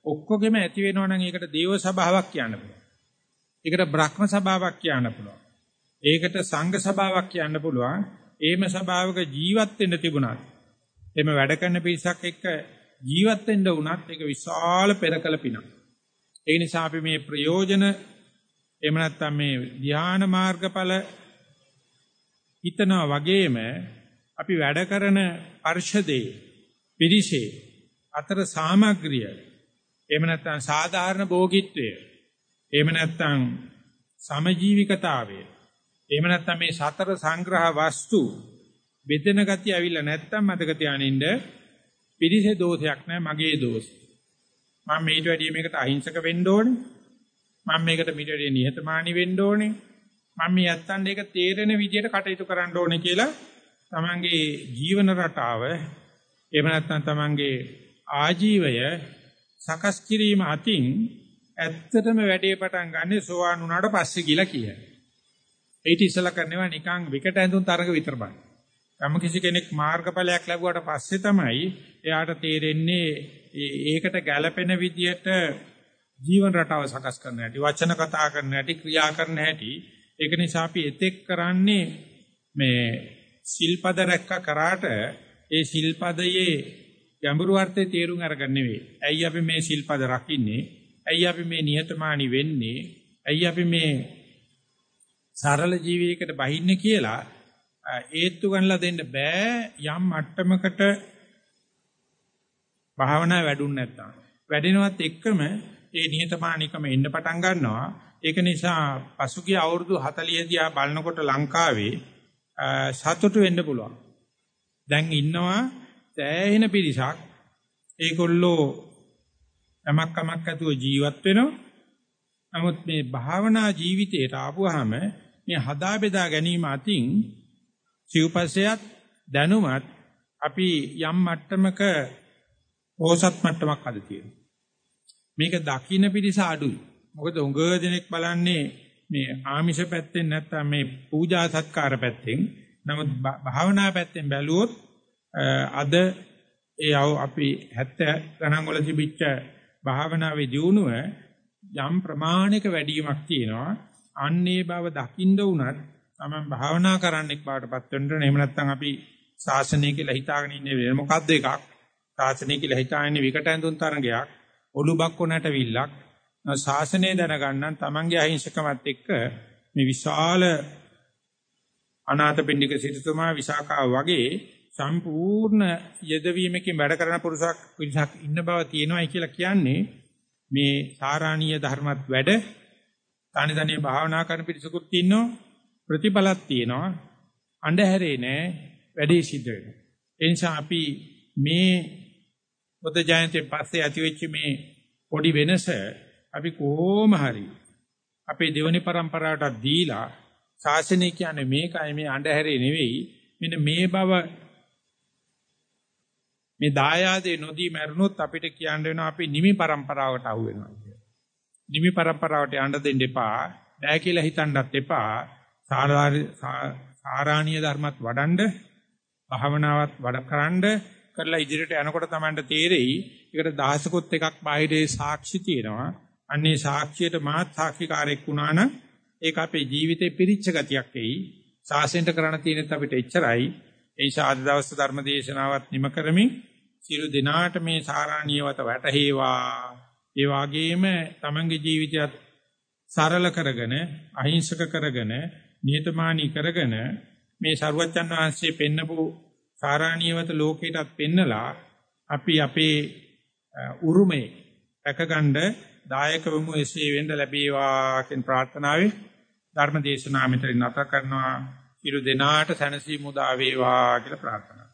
ඔක්කොගෙම ඇති වෙනවා නම් ඒකට දේව සභාවක් කියන්න පුළුවන්. ඒකට බ්‍රහ්ම සභාවක් කියන්න පුළුවන්. ඒකට සංඝ සභාවක් කියන්න පුළුවන්. ඒම සභාවක ජීවත් වෙන්න තිබුණා. එimhe වැඩ කරන පිරිසක් එක්ක ජීවත් වෙන්න වුණත් ඒක විශාල පෙරකල පිනක්. ඒ නිසා අපි මේ ප්‍රයෝජන එහෙම නැත්නම් මේ ධ්‍යාන මාර්ගඵල හිතනවා වගේම අපි වැඩ කරන පරිශදේ පිරිසේ අතර සාමග්‍රිය එහෙම නැත්නම් සාධාරණ භෝගීත්වය එහෙම නැත්නම් සමජීවිකතාවය එහෙම නැත්නම් මේ සතර සංග්‍රහ වස්තු බෙදෙන ගතිය ඇවිල්ලා නැත්නම් මතක තියානින්න පිරිසේ දෝෂයක් නෑ මගේ දෝෂය. මම මේට වැඩිය මේකට අහිංසක වෙන්න ඕනේ. මම මේකට මීට වැඩිය නිහතමානී වෙන්න ඕනේ. මම මේ යත්තන් දෙක තේරෙන විදිහට කටයුතු කරන්න ඕනේ කියලා තමන්ගේ ජීවන රටාව එහෙම නැත්නම් තමන්ගේ ආජීවය සකස් කිරීම අතින් ඇත්තටම වැඩේ පටන් ගන්න සෝවාන් වුණාට පස්සේ කියලා කියයි. ඒටි ඉස්සලා කරනවා නිකන් විකට ඇඳුම් තරඟ විතර බං. යම් කිසි කෙනෙක් මාර්ගඵලයක් ලැබුවාට පස්සේ තමයි එයාට තේරෙන්නේ ඒකට ගැළපෙන විදියට ජීවන රටාව සකස් කරන්න හැටි, වචන කතා කරන්න හැටි, ක්‍රියා කරන්න හැටි. ඒක නිසා අපි එතෙක් කරන්නේ මේ සිල්පද රැක්ක කරාට ඒ සිල්පදයේ ගැඹුරු අර්ථය තේරුම් අරගන්න නෙවෙයි. ඇයි අපි මේ සිල්පද රකින්නේ? ඇයි අපි මේ නිහතමානී වෙන්නේ? ඇයි අපි මේ සරල ජීවිතයකට බහින්නේ කියලා ඒත්තු ගන්නලා දෙන්න බෑ යම් මට්ටමකට භාවනා වැඩුන් නැත්තම්. වැඩෙනවත් එක්කම ඒ නිහතමානීකම එන්න පටන් ගන්නවා. ඒක නිසා පසුගිය අවුරුදු 40 දිහා බලනකොට ලංකාවේ සතුටු වෙන්න පුළුවන්. දැන් ඉන්නවා සෑහෙන පිරිසක් ඒගොල්ලෝ යමක් කමක් ඇතුව ජීවත් වෙනවා. නමුත් මේ භාවනා ජීවිතයට ආපුවාම මේ හදා බෙදා ගැනීම අතින් සිව්පසයත් දැනුමත් අපි යම් මට්ටමක පෝසත් මට්ටමක් අද තියෙනවා. මේක දකින්න පිරිස අඩුයි. මොකද උඟ දෙනෙක් බලන්නේ මේ ආමිෂ පැත්තෙන් නැත්තම් මේ පූජා සත්කාර පැත්තෙන්. නමුත් භාවනා පැත්තෙන් බැලුවොත් අද ඒ අපි 70 ගණන් වල තිබිච්ච භාවනාවේ දියුණුව යම් ප්‍රමාණික වැඩිවීමක් තියෙනවා. අන්නේ බව දකින්න උනත් තමයි භාවනා කරන්නෙක් බවටපත් වෙන්න එහෙම නැත්නම් අපි ශාසනය කියලා හිතාගෙන ඉන්නේ වෙන මොකද්ද එකක් ශාසනය කියලා හිතාගෙන විකට ඇඳුම් තරංගයක් ඔලුබක්කො නැටවිල්ලක් ශාසනය දැනගන්න තමන්ගේ අහිංසකමත් එක්ක මේ විශාල අනාථපිණ්ඩික සිටුතුමා විසාකාව වගේ සම්පූර්ණ යෙදවීමකින් වැඩ කරන පුරුෂක් පිරිසක් ඉන්න බව තියෙනවායි කියලා කියන්නේ මේ සාරාණීය ධර්මත් වැඩ. තනි තනි භාවනා කරන පිරිසකුත් ඉන්නවා. ප්‍රතිඵලක් තියෙනවා. අඳුරේ නෑ වැඩේ සිද්ධ වෙනවා. ඒ නිසා අපි මේ පොත ජයන්තයෙන් පස්සේ ඇතිවෙච්ච මේ පොඩි වෙනස අපි කොහොම හරි අපේ දෙවෙනි પરම්පරාවට දීලා ශාසනය කියන්නේ මේකයි මේ අඳුරේ නෙවෙයි මෙන්න මේ බව මේ දායාදේ නොදී මැරුණොත් අපිට කියන්න වෙනවා අපි නිමි પરම්පරාවට අහු වෙනවා කියලා. නිමි પરම්පරාවට යන්න දෙන්න එපා. නැහැ කියලා හිතන්නත් එපා. සාරාණීය ධර්මත් වඩන්ඩ භාවනාවත් වඩකරනද කරලා ඉදිරියට යනකොට තමයි තේරෙයි. ඒකට දහසකොත් එකක් බාහිරේ සාක්ෂි තියෙනවා. අන්නේ සාක්ෂියට මාත් සාක්ෂිකාරයෙක් වුණා නම් ඒක අපේ ජීවිතේ පිරිච්ච ගතියක් එයි. සාසෙන්ට කරන්න තියෙනෙත් අපිට එච්චරයි. ඒ නිසා අද දවස් ධර්ම දේශනාවත් නිම කරමින් සියලු දිනාට මේ සාරාණීයවත වැටහේවා. ඒ වගේම තමන්ගේ ජීවිතයත් සරල කරගෙන අහිංසක කරගෙන නිහතමානී කරගෙන මේ සරුවච්චන් වහන්සේ පෙන්නපු සාරාණීයවත ලෝකයටත් පෙන්නලා අපි අපේ උරුමේ රැකගන්න දායක වෙමු එසේ වෙන්න ලැබේවා කියන ප්‍රාර්ථනාවෙන් ධර්ම දේශනාව මෙතන නැත කරනවා. සියලු දෙනාට සැනසීම උදා වේවා කියලා ප්‍රාර්ථනා